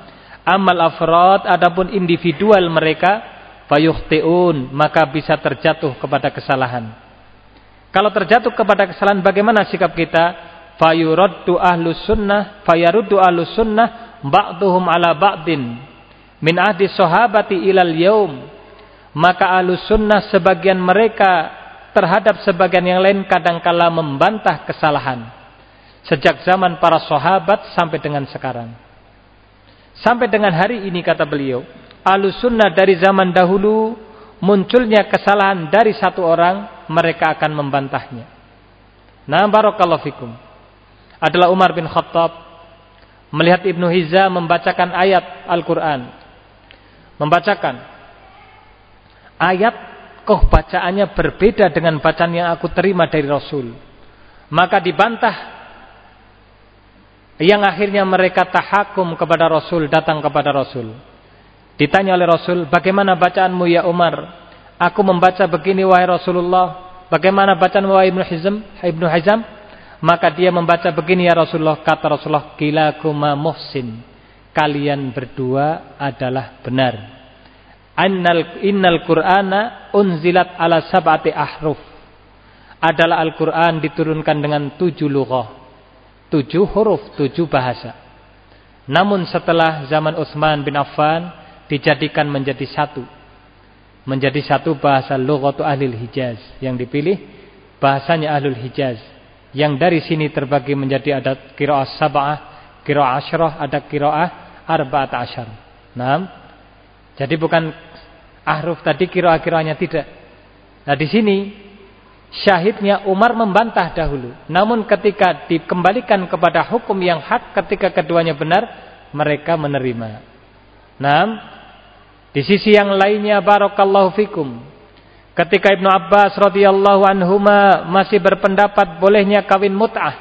Amal afrad adapun individual mereka fayuhtiun maka bisa terjatuh kepada kesalahan. Kalau terjatuh kepada kesalahan bagaimana sikap kita? Fayuraddu ahlus sunnah fayaruddu ahlus sunnah ba'duhum ala ba'din. Min ahdi sahabati ilal yaum. Maka alus sunnah sebagian mereka terhadap sebagian yang lain kadangkala membantah kesalahan. Sejak zaman para sahabat sampai dengan sekarang. Sampai dengan hari ini kata beliau alus sunnah dari zaman dahulu munculnya kesalahan dari satu orang mereka akan membantahnya nah barakallahu fikum adalah Umar bin Khattab melihat Ibnu Hiza membacakan ayat Al-Quran membacakan ayat kok bacaannya berbeda dengan bacaan yang aku terima dari Rasul. Maka dibantah yang akhirnya mereka tahakum kepada Rasul, datang kepada Rasul. Ditanya oleh Rasul, bagaimana bacaanmu ya Umar? Aku membaca begini wahai Rasulullah. Bagaimana bacaan wa Ibnu Hizam? Ibnu Hizam? Maka dia membaca begini ya Rasulullah. Kata Rasulullah kilakuma muhsin. Kalian berdua adalah benar. Annal innal qur'ana unzilat ala sab'ati ahruf. Adalah Al-Qur'an diturunkan dengan tujuh lughah. Tujuh huruf tujuh bahasa. Namun setelah zaman Utsman bin Affan dijadikan menjadi satu menjadi satu bahasa lughatu ahli Hijaz yang dipilih bahasanya ahlul Hijaz yang dari sini terbagi menjadi ada kiraah sab'ah, kiraah asyrah, ada kiraah arba'at asyar. Nah, jadi bukan ahruf tadi kiraah-kiraahnya tidak. Nah di sini syahidnya Umar membantah dahulu. Namun ketika dikembalikan kepada hukum yang hak ketika keduanya benar, mereka menerima. Nah, di sisi yang lainnya barakallahu fikum. Ketika Ibnu Abbas radhiyallahu anhuma masih berpendapat bolehnya kawin mut'ah,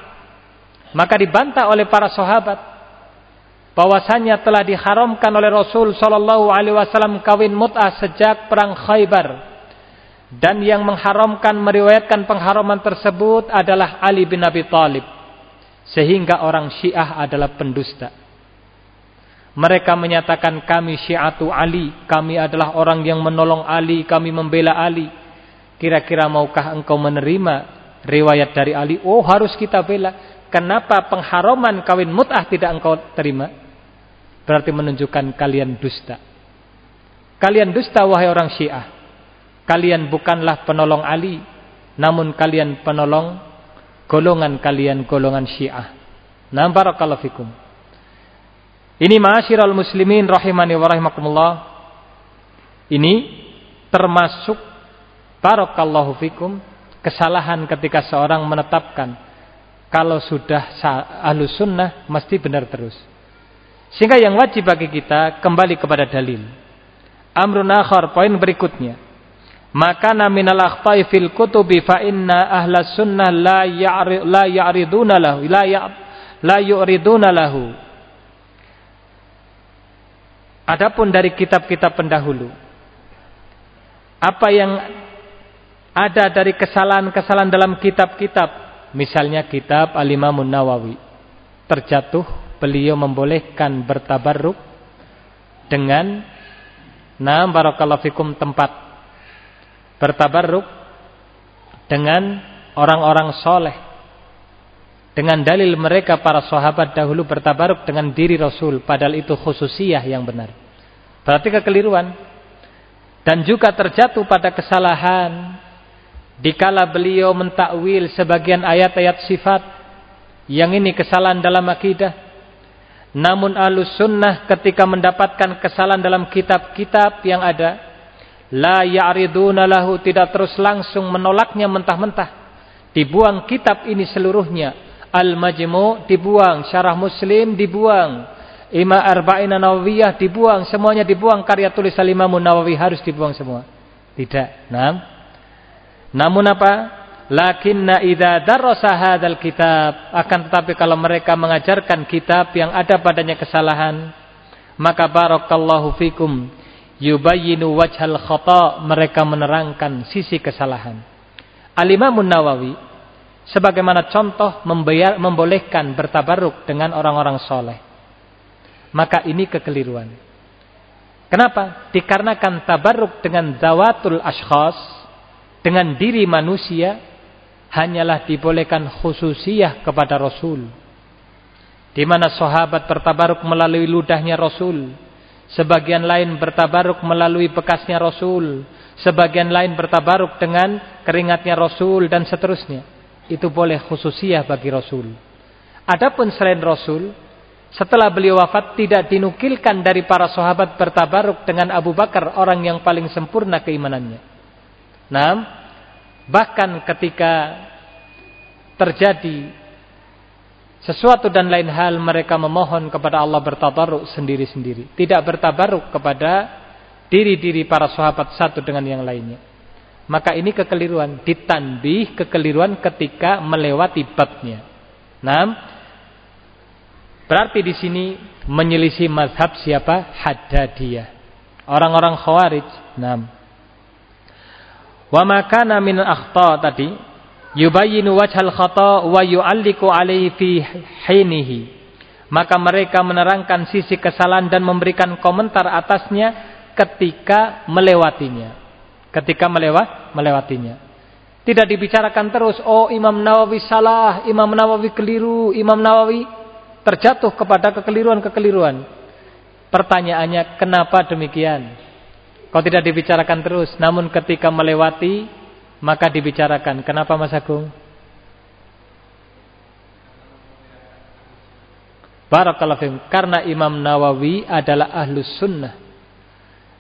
maka dibantah oleh para sahabat bahwasanya telah diharamkan oleh Rasul sallallahu alaihi wasallam kawin mut'ah sejak perang Khaybar. Dan yang mengharamkan meriwayatkan pengharaman tersebut adalah Ali bin Abi Thalib. Sehingga orang Syiah adalah pendusta. Mereka menyatakan kami syiatu Ali. Kami adalah orang yang menolong Ali. Kami membela Ali. Kira-kira maukah engkau menerima riwayat dari Ali? Oh harus kita bela. Kenapa pengharaman kawin mut'ah tidak engkau terima? Berarti menunjukkan kalian dusta. Kalian dusta wahai orang syiah. Kalian bukanlah penolong Ali. Namun kalian penolong golongan kalian golongan syiah. Nah barakallahu fikum. Ini ma'asyiral muslimin rahimani wa rahimakumullah. Ini termasuk barakallahu fikum kesalahan ketika seorang menetapkan kalau sudah ahlu sunnah mesti benar terus. Sehingga yang wajib bagi kita kembali kepada dalil. Amrun akhar poin berikutnya. Maka minal akhtai fil kutubi fa inna ahla sunnah la ya'riduna lahu la ya la yu'riduna lahu Adapun dari kitab-kitab pendahulu apa yang ada dari kesalahan-kesalahan dalam kitab-kitab misalnya kitab Al-Imamun Nawawi terjatuh beliau membolehkan bertabarruk dengan nam barakallahu fikum tempat bertabarruk dengan orang-orang soleh dengan dalil mereka para sahabat dahulu bertabaruk dengan diri Rasul. Padahal itu khususiyah yang benar. Berarti kekeliruan. Dan juga terjatuh pada kesalahan. Dikala beliau mentakwil sebagian ayat-ayat sifat. Yang ini kesalahan dalam akidah. Namun alus sunnah ketika mendapatkan kesalahan dalam kitab-kitab yang ada. La ya'riduna lahu tidak terus langsung menolaknya mentah-mentah. Dibuang kitab ini seluruhnya Al-Majmu' dibuang, Syarah Muslim dibuang, Ima Arba'in Nawawiyah dibuang, semuanya dibuang karya tulis Imam Nawawi harus dibuang semua. Tidak. Nah. Namun apa? Lakinna idza darasa hadzal kitab, akan tetapi kalau mereka mengajarkan kitab yang ada padanya kesalahan, maka barakallahu fikum yubayyinu wajhal khata, mereka menerangkan sisi kesalahan. Al-Imam Nawawi sebagaimana contoh membayar, membolehkan bertabaruk dengan orang-orang soleh. Maka ini kekeliruan. Kenapa? Dikarenakan tabaruk dengan zawatul ashkhas, dengan diri manusia, hanyalah dibolehkan khususiyah kepada Rasul. Di mana sahabat bertabaruk melalui ludahnya Rasul. Sebagian lain bertabaruk melalui bekasnya Rasul. Sebagian lain bertabaruk dengan keringatnya Rasul dan seterusnya itu boleh khususiyah bagi Rasul. Adapun selain Rasul, setelah beliau wafat tidak dinukilkan dari para sahabat bertabaruk dengan Abu Bakar orang yang paling sempurna keimanannya. Nah, bahkan ketika terjadi sesuatu dan lain hal mereka memohon kepada Allah bertabaruk sendiri-sendiri, tidak bertabaruk kepada diri-diri para sahabat satu dengan yang lainnya. Maka ini kekeliruan, ditanbih kekeliruan ketika melewati babnya. Nah, berarti di sini menyelisih mazhab siapa? Haddadiyah. Orang-orang Khawarij. Nah. Wa makana min akhta tadi yubayyinu wajhal khata wa yu'alliqu alaihi fi hinihi. Maka mereka menerangkan sisi kesalahan dan memberikan komentar atasnya ketika melewatinya. Ketika melewat melewatinya. Tidak dibicarakan terus, oh Imam Nawawi salah, Imam Nawawi keliru, Imam Nawawi terjatuh kepada kekeliruan-kekeliruan. Pertanyaannya, kenapa demikian? Kau tidak dibicarakan terus, namun ketika melewati maka dibicarakan. Kenapa Mas Agung? Barakallahu Karena Imam Nawawi adalah ahlus sunnah.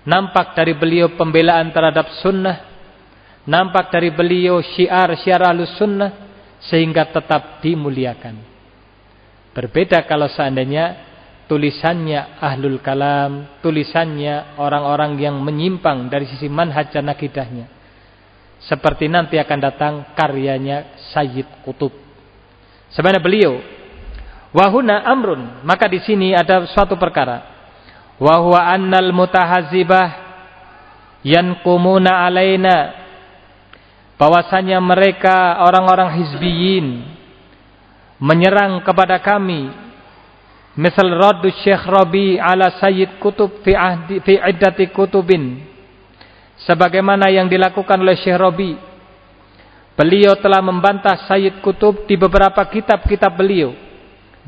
Nampak dari beliau pembelaan terhadap sunnah. Nampak dari beliau syiar-syiar ahlus sunnah. Sehingga tetap dimuliakan. Berbeda kalau seandainya tulisannya ahlul kalam, tulisannya orang-orang yang menyimpang dari sisi manhaj dan akidahnya. Seperti nanti akan datang karyanya Sayyid Kutub. Sebenarnya beliau wahuna amrun, maka di sini ada suatu perkara. Wa huwa annal mutahazibah yanqumuna alaina bahwasanya mereka orang-orang hizbiyin menyerang kepada kami Misal raddu Syekh Rabi ala Sayyid Kutub fi ahdi fi iddati kutubin. Sebagaimana yang dilakukan oleh Syekh Rabi. Beliau telah membantah Sayyid Kutub di beberapa kitab-kitab beliau.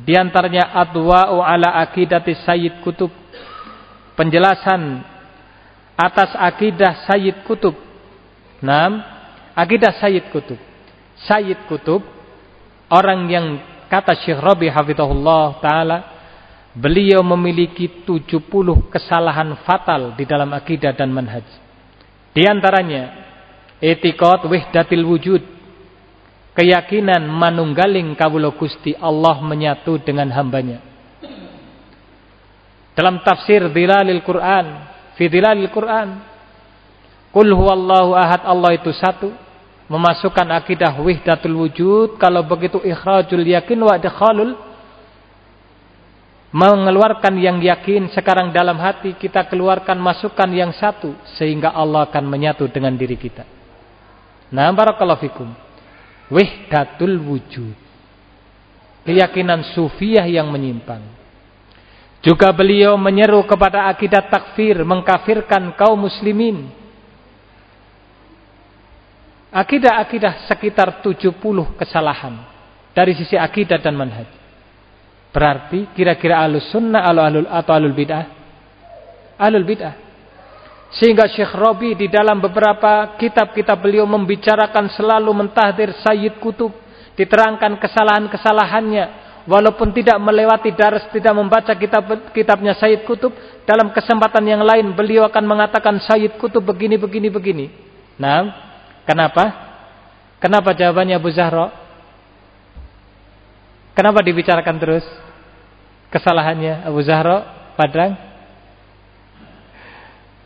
Di antaranya Adwa'u ala akidati Sayyid Kutub. Penjelasan atas akidah Sayyid Kutub. 6. Akidah Sayyid Kutub. Sayyid Kutub orang yang kata Syekh Rabi hafizahullah taala Beliau memiliki 70 kesalahan fatal di dalam akidah dan manhaj. Di antaranya, etikot wihdatil wujud. Keyakinan manunggaling kawula Allah menyatu dengan hambanya. Dalam tafsir Dilalil Quran, fi Dilalil Quran, Kul huwallahu ahad Allah itu satu. Memasukkan akidah wihdatul wujud. Kalau begitu ikhrajul yakin wa adkhalul mengeluarkan yang yakin sekarang dalam hati kita keluarkan masukkan yang satu sehingga Allah akan menyatu dengan diri kita. Nah, barakallahu fikum. Wahdatul wujud. Keyakinan sufiah yang menyimpang. Juga beliau menyeru kepada akidah takfir, mengkafirkan kaum muslimin. Akidah-akidah sekitar 70 kesalahan dari sisi akidah dan manhaj. Berarti kira-kira alus sunnah alul atau alul bid'ah? Alul bid'ah. Sehingga Syekh Robi di dalam beberapa kitab-kitab beliau membicarakan selalu mentahdir Sayyid Kutub. Diterangkan kesalahan-kesalahannya. Walaupun tidak melewati daras, tidak membaca kitab kitabnya Sayyid Kutub. Dalam kesempatan yang lain beliau akan mengatakan Sayyid Kutub begini, begini, begini. Nah, kenapa? Kenapa jawabannya Abu Zahra? Kenapa dibicarakan terus? kesalahannya Abu Zahra Padang?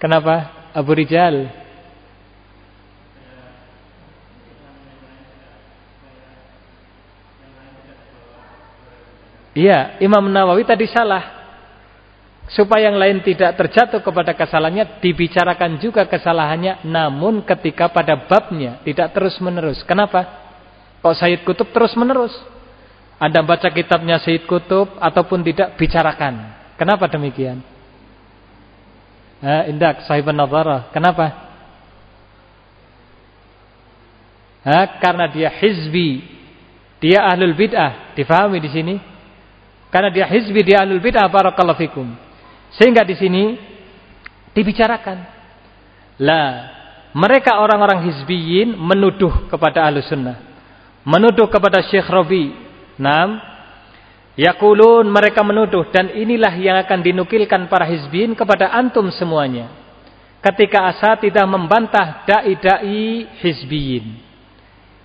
Kenapa Abu Rijal? Iya, Imam Nawawi tadi salah. Supaya yang lain tidak terjatuh kepada kesalahannya, dibicarakan juga kesalahannya, namun ketika pada babnya tidak terus-menerus. Kenapa? Kok Sayyid Kutub terus-menerus? Anda baca kitabnya Syed Kutub ataupun tidak bicarakan. Kenapa demikian? Eh, indak sahibun nazarah. Kenapa? Eh, karena dia hizbi. Dia ahlul bid'ah. Difahami di sini? Karena dia hizbi, dia ahlul bid'ah barakallahu fikum. Sehingga di sini dibicarakan. Lah, mereka orang-orang hizbiyin menuduh kepada ahlus sunnah. Menuduh kepada Syekh Rabi Nam, Yakulun mereka menuduh dan inilah yang akan dinukilkan para hizbin kepada antum semuanya. Ketika asa tidak membantah dai-dai hizbiyin.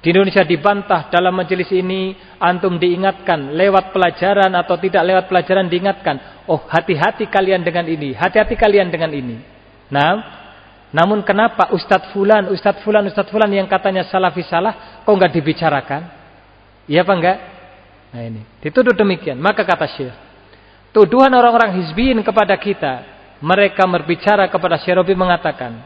Di Indonesia dibantah dalam majelis ini antum diingatkan lewat pelajaran atau tidak lewat pelajaran diingatkan. Oh hati-hati kalian dengan ini, hati-hati kalian dengan ini. Nah, namun kenapa Ustadz Fulan, Ustadz Fulan, Ustadz Fulan yang katanya salafi salah, kok nggak dibicarakan? Iya apa enggak? Nah ini, dituduh demikian. Maka kata Syekh, tuduhan orang-orang hizbiyin kepada kita, mereka berbicara kepada Syekh mengatakan,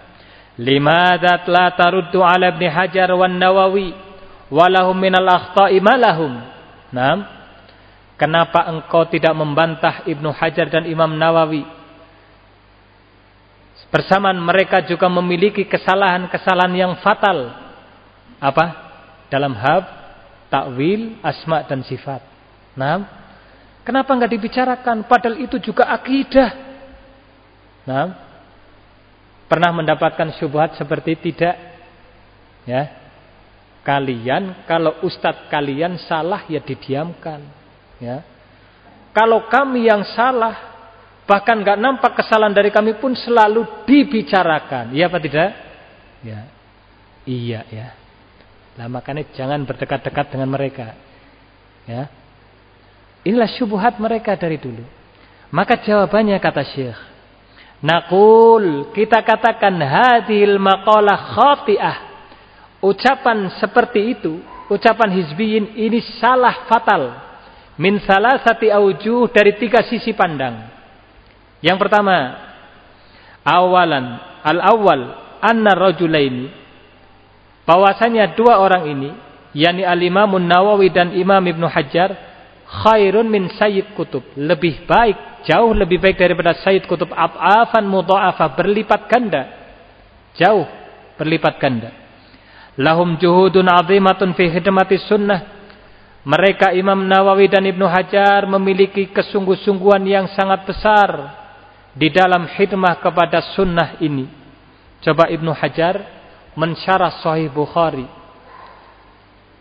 Limadza la taruddu ala Ibnu Hajar wan Nawawi walahum minal akhta'i malahum. Naam. Kenapa engkau tidak membantah Ibnu Hajar dan Imam Nawawi? Bersamaan mereka juga memiliki kesalahan-kesalahan yang fatal. Apa? Dalam hab, takwil, asma dan sifat. Nah, kenapa enggak dibicarakan? Padahal itu juga akidah. Nah, Pernah mendapatkan syubhat seperti tidak? Ya. Kalian kalau ustadz kalian salah ya didiamkan, ya. Kalau kami yang salah, bahkan nggak nampak kesalahan dari kami pun selalu dibicarakan. Iya apa tidak? Ya. Iya ya. Nah makanya jangan berdekat-dekat dengan mereka. Ya. Inilah syubhat mereka dari dulu. Maka jawabannya kata Syekh, Nakul kita katakan hadil maqalah khati'ah. Ucapan seperti itu, ucapan hizbiyin ini salah fatal. Min salasati aujuh dari tiga sisi pandang. Yang pertama, awalan, al-awwal anna rajulaini bahwasanya dua orang ini yakni al-Imam Nawawi dan Imam Ibnu Hajar khairun min sayyid kutub, lebih baik Jauh lebih baik daripada Sayyid Kutub Ab'afan mudha'afa berlipat ganda. Jauh berlipat ganda. Lahum juhudun azimatun fi khidmati sunnah. Mereka Imam Nawawi dan Ibnu Hajar memiliki kesungguh-sungguhan yang sangat besar di dalam khidmah kepada sunnah ini. Coba Ibnu Hajar mensyarah Sahih Bukhari.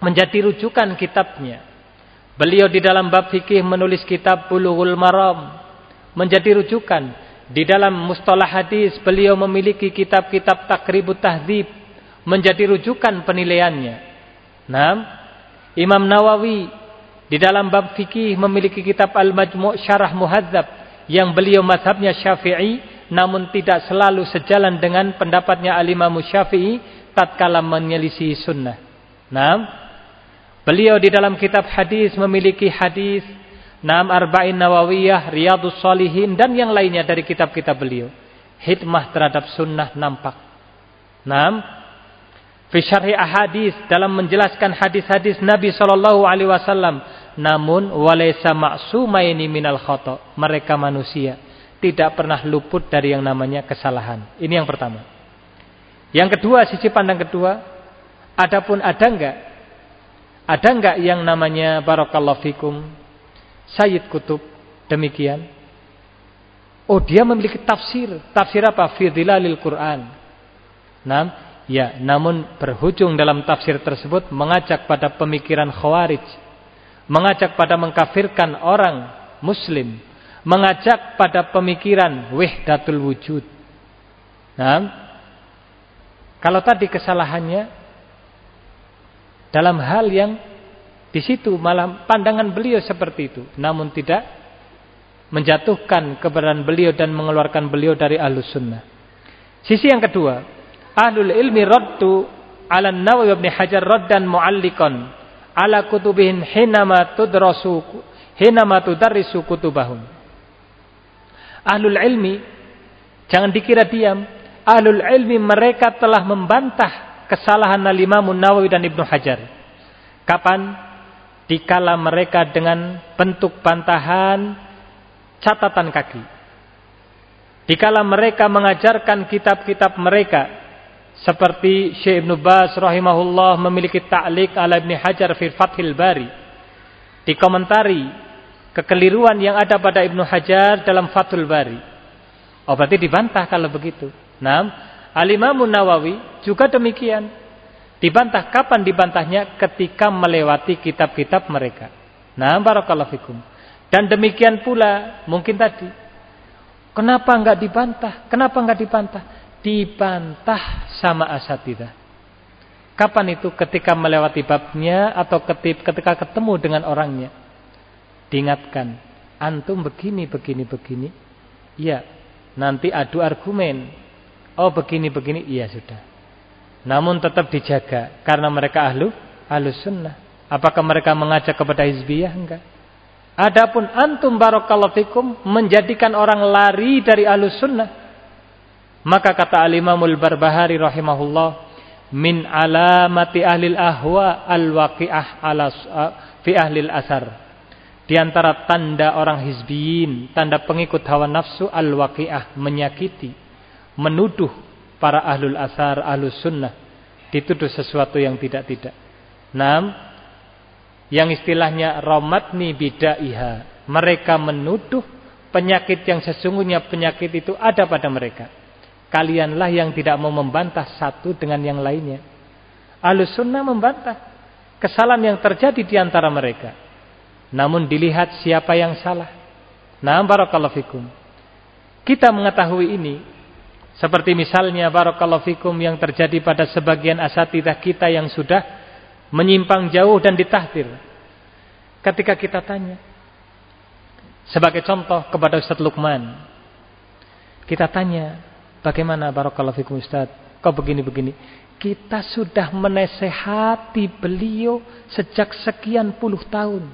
Menjadi rujukan kitabnya. Beliau di dalam bab fikih menulis kitab Bulughul Maram menjadi rujukan. Di dalam mustalah hadis beliau memiliki kitab-kitab takribut tahdzib menjadi rujukan penilaiannya. Nah, Imam Nawawi di dalam bab fikih memiliki kitab Al-Majmu' Syarah Muhadzab yang beliau mazhabnya Syafi'i namun tidak selalu sejalan dengan pendapatnya Al-Imam Syafi'i tatkala menyelisih sunnah. Nah, beliau di dalam kitab hadis memiliki hadis Naam Arba'in Nawawiyah, Riyadus Salihin dan yang lainnya dari kitab-kitab beliau. Hikmah terhadap sunnah nampak. Naam fi syarhi ahadis dalam menjelaskan hadis-hadis Nabi sallallahu alaihi wasallam namun walaysa ma'sumaini minal khata. Mereka manusia tidak pernah luput dari yang namanya kesalahan. Ini yang pertama. Yang kedua, sisi pandang kedua, adapun ada enggak ada enggak yang namanya barakallahu fikum Sayyid Kutub demikian. Oh dia memiliki tafsir. Tafsir apa? Fidilalil Quran. Nah, ya, namun berhujung dalam tafsir tersebut mengajak pada pemikiran khawarij. Mengajak pada mengkafirkan orang muslim. Mengajak pada pemikiran wihdatul wujud. Nah, kalau tadi kesalahannya dalam hal yang di situ malah pandangan beliau seperti itu. Namun tidak menjatuhkan keberadaan beliau dan mengeluarkan beliau dari ahlus sunnah. Sisi yang kedua. Ahlul ilmi raddu ala nawawi ibn hajar raddan mu'allikon ala kutubihin hinama tudrasu hinama tudarrisu kutubahum. Ahlul ilmi jangan dikira diam. Ahlul ilmi mereka telah membantah kesalahan Al-Imam Nawawi dan Ibnu Hajar. Kapan? dikala mereka dengan bentuk bantahan catatan kaki. Dikala mereka mengajarkan kitab-kitab mereka seperti Syekh Ibn Bas rahimahullah memiliki ta'liq ala Ibn Hajar fi Fathil Bari. Dikomentari kekeliruan yang ada pada Ibnu Hajar dalam Fathul Bari. Oh berarti dibantah kalau begitu. Nah, Al-Imam Nawawi juga demikian. Dibantah kapan dibantahnya? Ketika melewati kitab-kitab mereka. Nah, barakallahu fikum. Dan demikian pula mungkin tadi. Kenapa enggak dibantah? Kenapa enggak dibantah? Dibantah sama asatidah. Kapan itu? Ketika melewati babnya atau ketika ketemu dengan orangnya. Diingatkan. Antum begini, begini, begini. Iya. Nanti adu argumen. Oh begini, begini. Iya sudah. Namun tetap dijaga karena mereka ahlu ahlu sunnah. Apakah mereka mengajak kepada hizbiyah? Enggak. Adapun antum barakallahu fikum menjadikan orang lari dari ahlu sunnah. Maka kata Al-Imamul Barbahari rahimahullah, min alamati ahli ahwa al-waqi'ah ala fi ahli asar. Di antara tanda orang hizbiyin, tanda pengikut hawa nafsu al-waqi'ah, menyakiti, menuduh para ahlul asar, ahlus sunnah, dituduh sesuatu yang tidak-tidak. Nam, yang istilahnya romatni bidaiha. Mereka menuduh penyakit yang sesungguhnya penyakit itu ada pada mereka. Kalianlah yang tidak mau membantah satu dengan yang lainnya. Ahlus sunnah membantah kesalahan yang terjadi di antara mereka. Namun dilihat siapa yang salah. Nah, barakallahu fikum. Kita mengetahui ini seperti misalnya barakallahu fikum yang terjadi pada sebagian asatidah kita yang sudah menyimpang jauh dan ditahdir. Ketika kita tanya, sebagai contoh kepada Ustaz Lukman, kita tanya, bagaimana barakallahu fikum Ustaz? Kok begini-begini? Kita sudah menasehati beliau sejak sekian puluh tahun.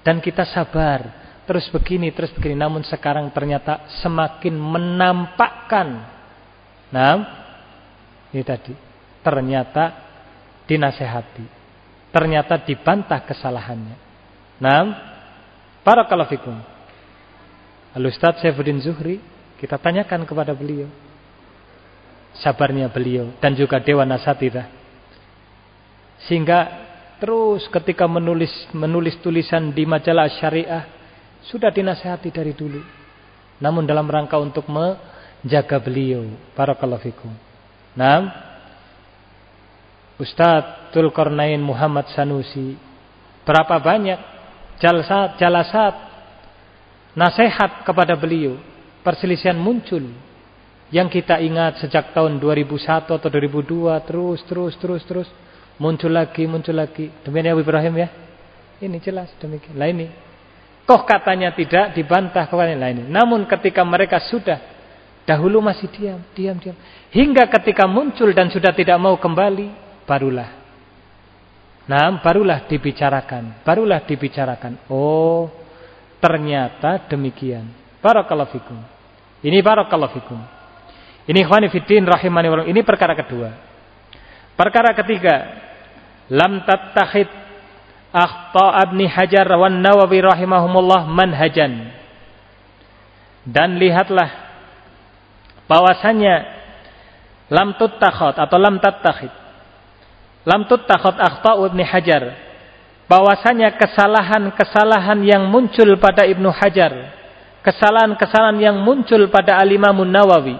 Dan kita sabar, terus begini, terus begini. Namun sekarang ternyata semakin menampakkan. Nah, ini tadi. Ternyata dinasehati. Ternyata dibantah kesalahannya. Nah, para kalafikum. Al-Ustaz Saifuddin Zuhri, kita tanyakan kepada beliau. Sabarnya beliau dan juga Dewan Asatidah. Sehingga terus ketika menulis menulis tulisan di majalah syariah sudah dinasehati dari dulu. Namun dalam rangka untuk menjaga beliau. Para kalafikum. Nah, Ustadz Tulkarnain Muhammad Sanusi berapa banyak jalasat, jalasat nasihat kepada beliau perselisihan muncul yang kita ingat sejak tahun 2001 atau 2002 terus terus terus terus muncul lagi muncul lagi demikian ya Ibrahim ya ini jelas demikian lah ini kok katanya tidak dibantah kepada lain namun ketika mereka sudah dahulu masih diam diam diam hingga ketika muncul dan sudah tidak mau kembali barulah. Nah, barulah dibicarakan, barulah dibicarakan. Oh, ternyata demikian. Barakallahu fikum. Ini barakallahu fikum. Ini ikhwani fiddin rahimani wa Ini perkara kedua. Perkara ketiga, lam tattakhid akhta abni Hajar wan Nawawi rahimahumullah manhajan. Dan lihatlah bahwasanya lam tuttakhad atau lam tattakhid Lam tuttakhad akhta'u Ibnu Hajar. Bahwasanya kesalahan-kesalahan yang muncul pada Ibnu Hajar, kesalahan-kesalahan yang muncul pada Al-Imam Nawawi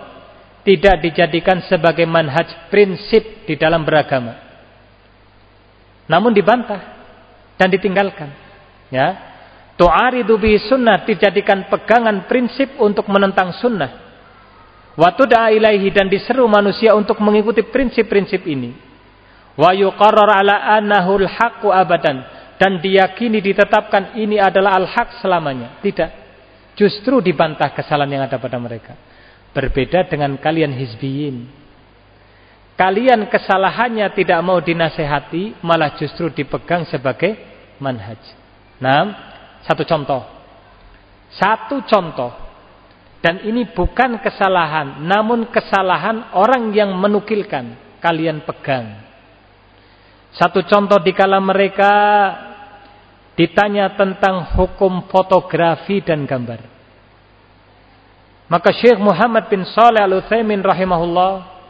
tidak dijadikan sebagai manhaj prinsip di dalam beragama. Namun dibantah dan ditinggalkan. Ya. Tu'aridu bi sunnah dijadikan pegangan prinsip untuk menentang sunnah. Waktu da'a ilaihi dan diseru manusia untuk mengikuti prinsip-prinsip ini wa yuqarrar ala annahu al-haqqu abadan dan diyakini ditetapkan ini adalah al-haq selamanya. Tidak. Justru dibantah kesalahan yang ada pada mereka. Berbeda dengan kalian hizbiyin. Kalian kesalahannya tidak mau dinasehati, malah justru dipegang sebagai manhaj. Nah, satu contoh. Satu contoh. Dan ini bukan kesalahan, namun kesalahan orang yang menukilkan. Kalian pegang. Satu contoh di kala mereka ditanya tentang hukum fotografi dan gambar. Maka Syekh Muhammad bin Saleh Al-Utsaimin rahimahullah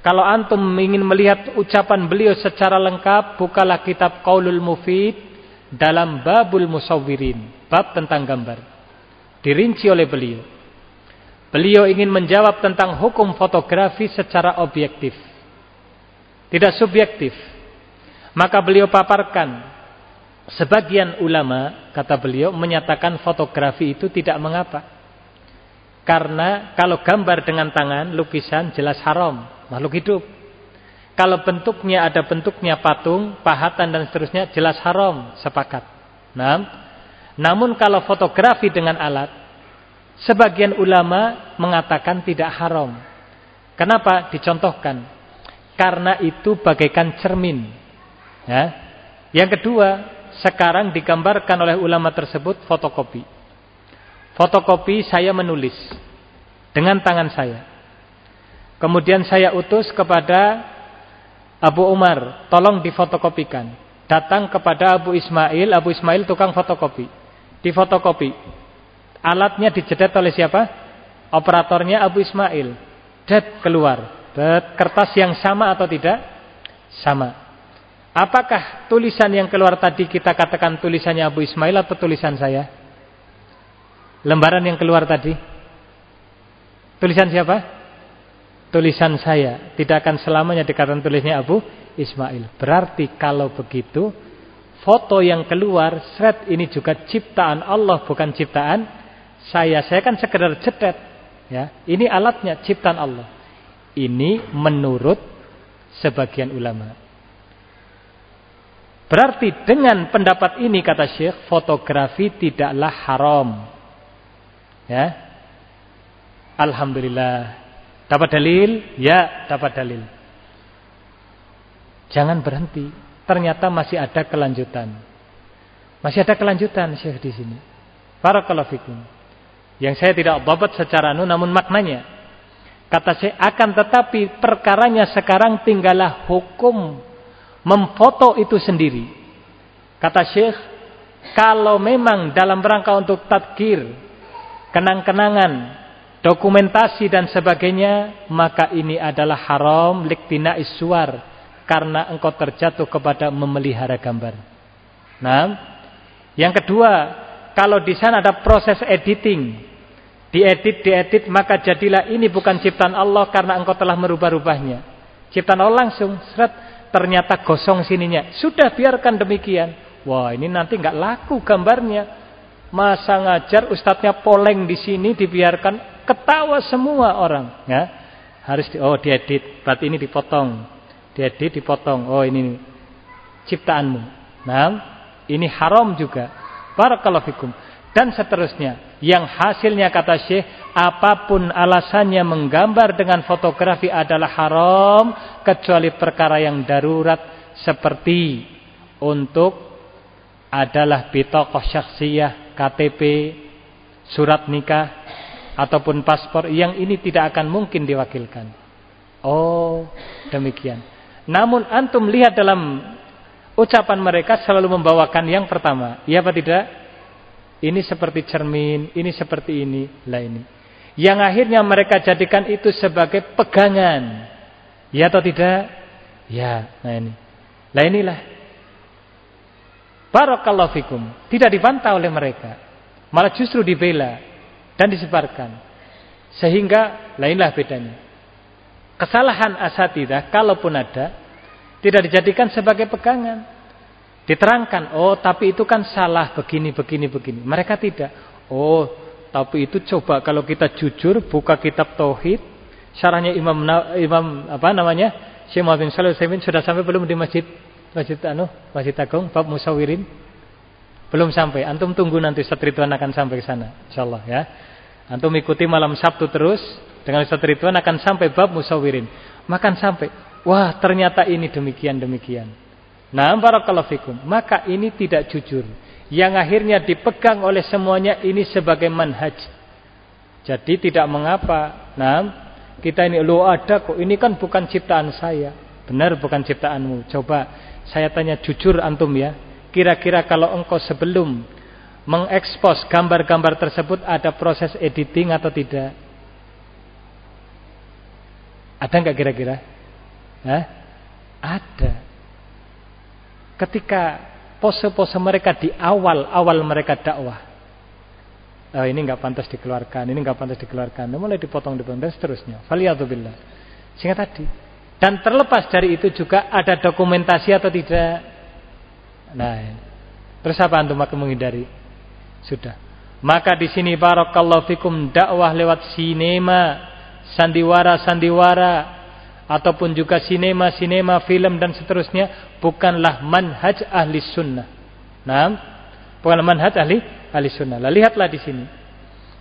kalau antum ingin melihat ucapan beliau secara lengkap, bukalah kitab Qaulul Mufid dalam Babul Musawwirin, bab tentang gambar. Dirinci oleh beliau. Beliau ingin menjawab tentang hukum fotografi secara objektif. Tidak subjektif. Maka beliau paparkan. Sebagian ulama, kata beliau, menyatakan fotografi itu tidak mengapa. Karena kalau gambar dengan tangan, lukisan jelas haram, makhluk hidup. Kalau bentuknya ada bentuknya patung, pahatan dan seterusnya jelas haram, sepakat. Nah, namun kalau fotografi dengan alat, sebagian ulama mengatakan tidak haram. Kenapa? Dicontohkan karena itu bagaikan cermin. Ya. Yang kedua, sekarang digambarkan oleh ulama tersebut fotokopi. Fotokopi saya menulis. dengan tangan saya. Kemudian saya utus kepada Abu Umar, tolong difotokopikan. Datang kepada Abu Ismail, Abu Ismail tukang fotokopi. Difotokopi. Alatnya dicedet oleh siapa? Operatornya Abu Ismail. Det keluar. Det, kertas yang sama atau tidak? Sama. Apakah tulisan yang keluar tadi kita katakan tulisannya Abu Ismail atau tulisan saya? Lembaran yang keluar tadi? Tulisan siapa? tulisan saya tidak akan selamanya dikatakan tulisnya Abu Ismail. Berarti kalau begitu foto yang keluar seret ini juga ciptaan Allah bukan ciptaan saya. Saya kan sekedar cetet ya. Ini alatnya ciptaan Allah. Ini menurut sebagian ulama. Berarti dengan pendapat ini kata Syekh fotografi tidaklah haram. Ya. Alhamdulillah Dapat dalil? Ya, dapat dalil. Jangan berhenti. Ternyata masih ada kelanjutan. Masih ada kelanjutan Syekh di sini. Barakallahu fikum. Yang saya tidak babat secara anu namun maknanya. Kata saya akan tetapi perkaranya sekarang tinggallah hukum memfoto itu sendiri. Kata Syekh, kalau memang dalam rangka untuk tadkir, kenang-kenangan, dokumentasi dan sebagainya, maka ini adalah haram liktina iswar karena engkau terjatuh kepada memelihara gambar. Nah, yang kedua, kalau di sana ada proses editing, diedit diedit maka jadilah ini bukan ciptaan Allah karena engkau telah merubah-rubahnya. Ciptaan Allah langsung seret ternyata gosong sininya. Sudah biarkan demikian. Wah, ini nanti nggak laku gambarnya. Masa ngajar ustadznya poleng di sini dibiarkan Ketawa semua orang, ya. Harus di, oh diedit, berarti ini dipotong. Diedit, dipotong. Oh ini ciptaanmu. Nah, ini haram juga. Barakallahu fikum. Dan seterusnya. Yang hasilnya kata Syekh, apa pun alasannya menggambar dengan fotografi adalah haram kecuali perkara yang darurat seperti untuk adalah bitokoh syaksiyah, KTP, surat nikah, ataupun paspor yang ini tidak akan mungkin diwakilkan. Oh, demikian. Namun antum lihat dalam ucapan mereka selalu membawakan yang pertama, iya apa tidak? Ini seperti cermin, ini seperti ini, lah ini. Yang akhirnya mereka jadikan itu sebagai pegangan. Ya atau tidak? Ya, nah ini. Lah inilah. Barakallahu fikum. Tidak dibantah oleh mereka. Malah justru dibela dan disebarkan. Sehingga lainlah bedanya. Kesalahan asatidah kalaupun ada tidak dijadikan sebagai pegangan. Diterangkan, oh tapi itu kan salah begini begini begini. Mereka tidak. Oh, tapi itu coba kalau kita jujur buka kitab tauhid, syarahnya Imam Imam apa namanya? Syekh Muhammad bin Shalih sudah sampai belum di masjid Masjid anu, Masjid Agung bab musawirin? Belum sampai. Antum tunggu nanti Ustaz Ridwan akan sampai ke sana. Insyaallah ya. Antum ikuti malam Sabtu terus. Dengan Ustaz Ridwan akan sampai bab musawirin. Makan sampai. Wah ternyata ini demikian-demikian. Nah barakallahu fikum. Maka ini tidak jujur. Yang akhirnya dipegang oleh semuanya ini sebagai manhaj. Jadi tidak mengapa. Nah kita ini lo ada kok. Ini kan bukan ciptaan saya. Benar bukan ciptaanmu. Coba saya tanya jujur antum ya. Kira-kira kalau engkau sebelum mengekspos gambar-gambar tersebut ada proses editing atau tidak? Ada nggak kira-kira? Ada. Ketika pose-pose mereka di awal-awal mereka dakwah. Oh, ini nggak pantas dikeluarkan, ini nggak pantas dikeluarkan. Mulai dipotong-dipotong dan seterusnya. Faliyatubillah. Sehingga tadi. Dan terlepas dari itu juga ada dokumentasi atau tidak? Nah, terus apa antum akan menghindari? Sudah. Maka di sini barakallahu fikum dakwah lewat sinema, sandiwara-sandiwara ataupun juga sinema-sinema, film dan seterusnya bukanlah manhaj ahli sunnah. Nah, bukanlah manhaj ahli ahli sunnah. Lah lihatlah di sini.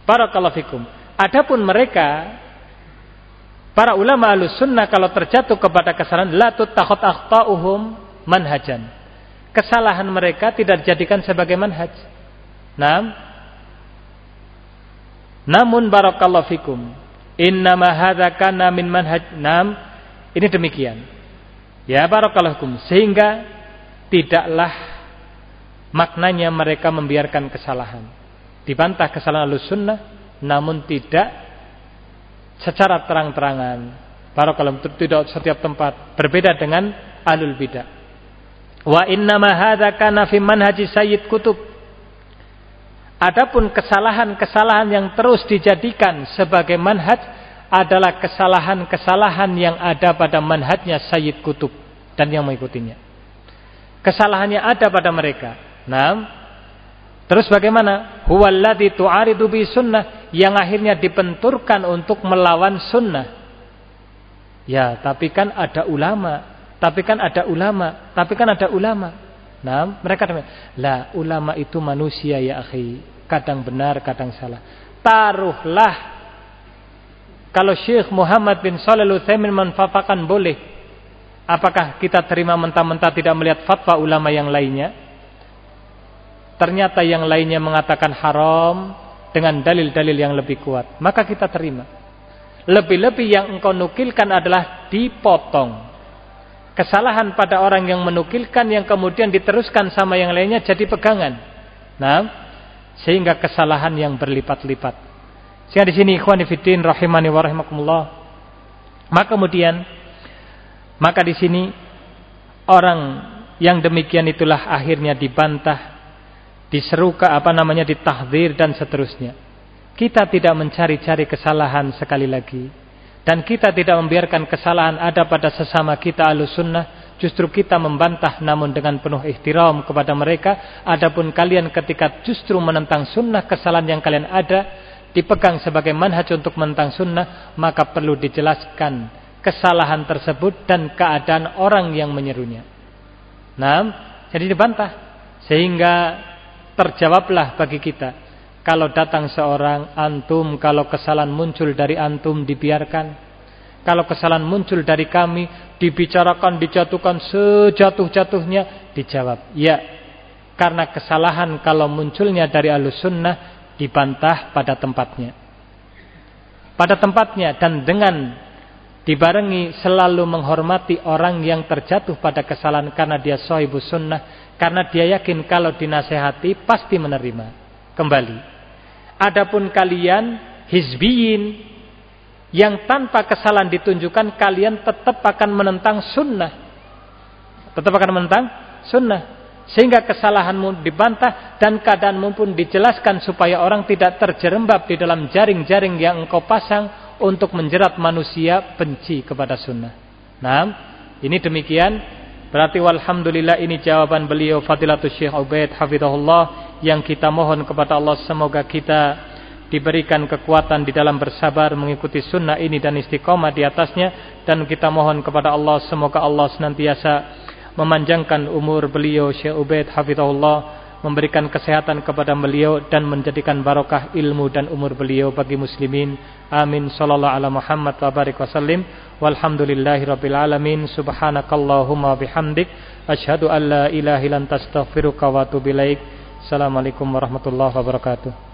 Barakallahu fikum. Adapun mereka para ulama ahli sunnah kalau terjatuh kepada kesalahan la tutakhot akhtauhum manhajan kesalahan mereka tidak dijadikan sebagai manhaj. Nah, namun barakallahu fikum. Innama hadza kana manhaj nam. Ini demikian. Ya barakallahu Sehingga tidaklah maknanya mereka membiarkan kesalahan. Dibantah kesalahan Ahlussunnah namun tidak secara terang-terangan. Barakallahu tidak setiap tempat berbeda dengan alul bidah. Wa innama hadza kana sayyid kutub. Adapun kesalahan-kesalahan yang terus dijadikan sebagai manhaj adalah kesalahan-kesalahan yang ada pada manhajnya Sayyid Kutub dan yang mengikutinya. Kesalahannya ada pada mereka. Nah, terus bagaimana? Huwallazi tu'aridu bi sunnah yang akhirnya dibenturkan untuk melawan sunnah. Ya, tapi kan ada ulama, tapi kan ada ulama, tapi kan ada ulama. Nah, mereka lah ulama itu manusia ya akhi kadang benar, kadang salah. Taruhlah kalau Syekh Muhammad bin Shalih Utsaimin menfatwakan boleh, apakah kita terima mentah-mentah tidak melihat fatwa ulama yang lainnya? Ternyata yang lainnya mengatakan haram dengan dalil-dalil yang lebih kuat, maka kita terima. Lebih-lebih yang engkau nukilkan adalah dipotong. Kesalahan pada orang yang menukilkan yang kemudian diteruskan sama yang lainnya jadi pegangan. Nah, sehingga kesalahan yang berlipat-lipat. Sehingga di sini ikhwan fillah rahimani wa rahimakumullah. Maka kemudian maka di sini orang yang demikian itulah akhirnya dibantah, diseru ke apa namanya ditahdir dan seterusnya. Kita tidak mencari-cari kesalahan sekali lagi dan kita tidak membiarkan kesalahan ada pada sesama kita alusunnah Justru kita membantah namun dengan penuh ihtiram kepada mereka. Adapun kalian ketika justru menentang sunnah kesalahan yang kalian ada dipegang sebagai manhaj untuk menentang sunnah maka perlu dijelaskan kesalahan tersebut dan keadaan orang yang menyerunya. Nah, jadi dibantah sehingga terjawablah bagi kita kalau datang seorang antum kalau kesalahan muncul dari antum dibiarkan kalau kesalahan muncul dari kami, dibicarakan, dijatuhkan sejatuh-jatuhnya, dijawab, ya. Karena kesalahan kalau munculnya dari alus sunnah, dibantah pada tempatnya. Pada tempatnya dan dengan dibarengi selalu menghormati orang yang terjatuh pada kesalahan karena dia sahibus sunnah. Karena dia yakin kalau dinasehati pasti menerima. Kembali. Adapun kalian hizbiyin yang tanpa kesalahan ditunjukkan kalian tetap akan menentang sunnah tetap akan menentang sunnah sehingga kesalahanmu dibantah dan keadaanmu pun dijelaskan supaya orang tidak terjerembab di dalam jaring-jaring yang engkau pasang untuk menjerat manusia benci kepada sunnah. Nah ini demikian. Berarti walhamdulillah ini jawaban beliau Fadilatul Syekh Ubaid Hafidhullah yang kita mohon kepada Allah semoga kita diberikan kekuatan di dalam bersabar mengikuti sunnah ini dan istiqomah di atasnya. Dan kita mohon kepada Allah semoga Allah senantiasa memanjangkan umur beliau Syekh Ubaid hafizahullah memberikan kesehatan kepada beliau dan menjadikan barokah ilmu dan umur beliau bagi muslimin. Amin. Sallallahu ala Muhammad wa barik wasallim walhamdulillahi rabbil alamin. Subhanakallahumma bihamdik. Asyhadu an la ilaha illa anta astaghfiruka wa atubu ilaik. Assalamualaikum warahmatullahi wabarakatuh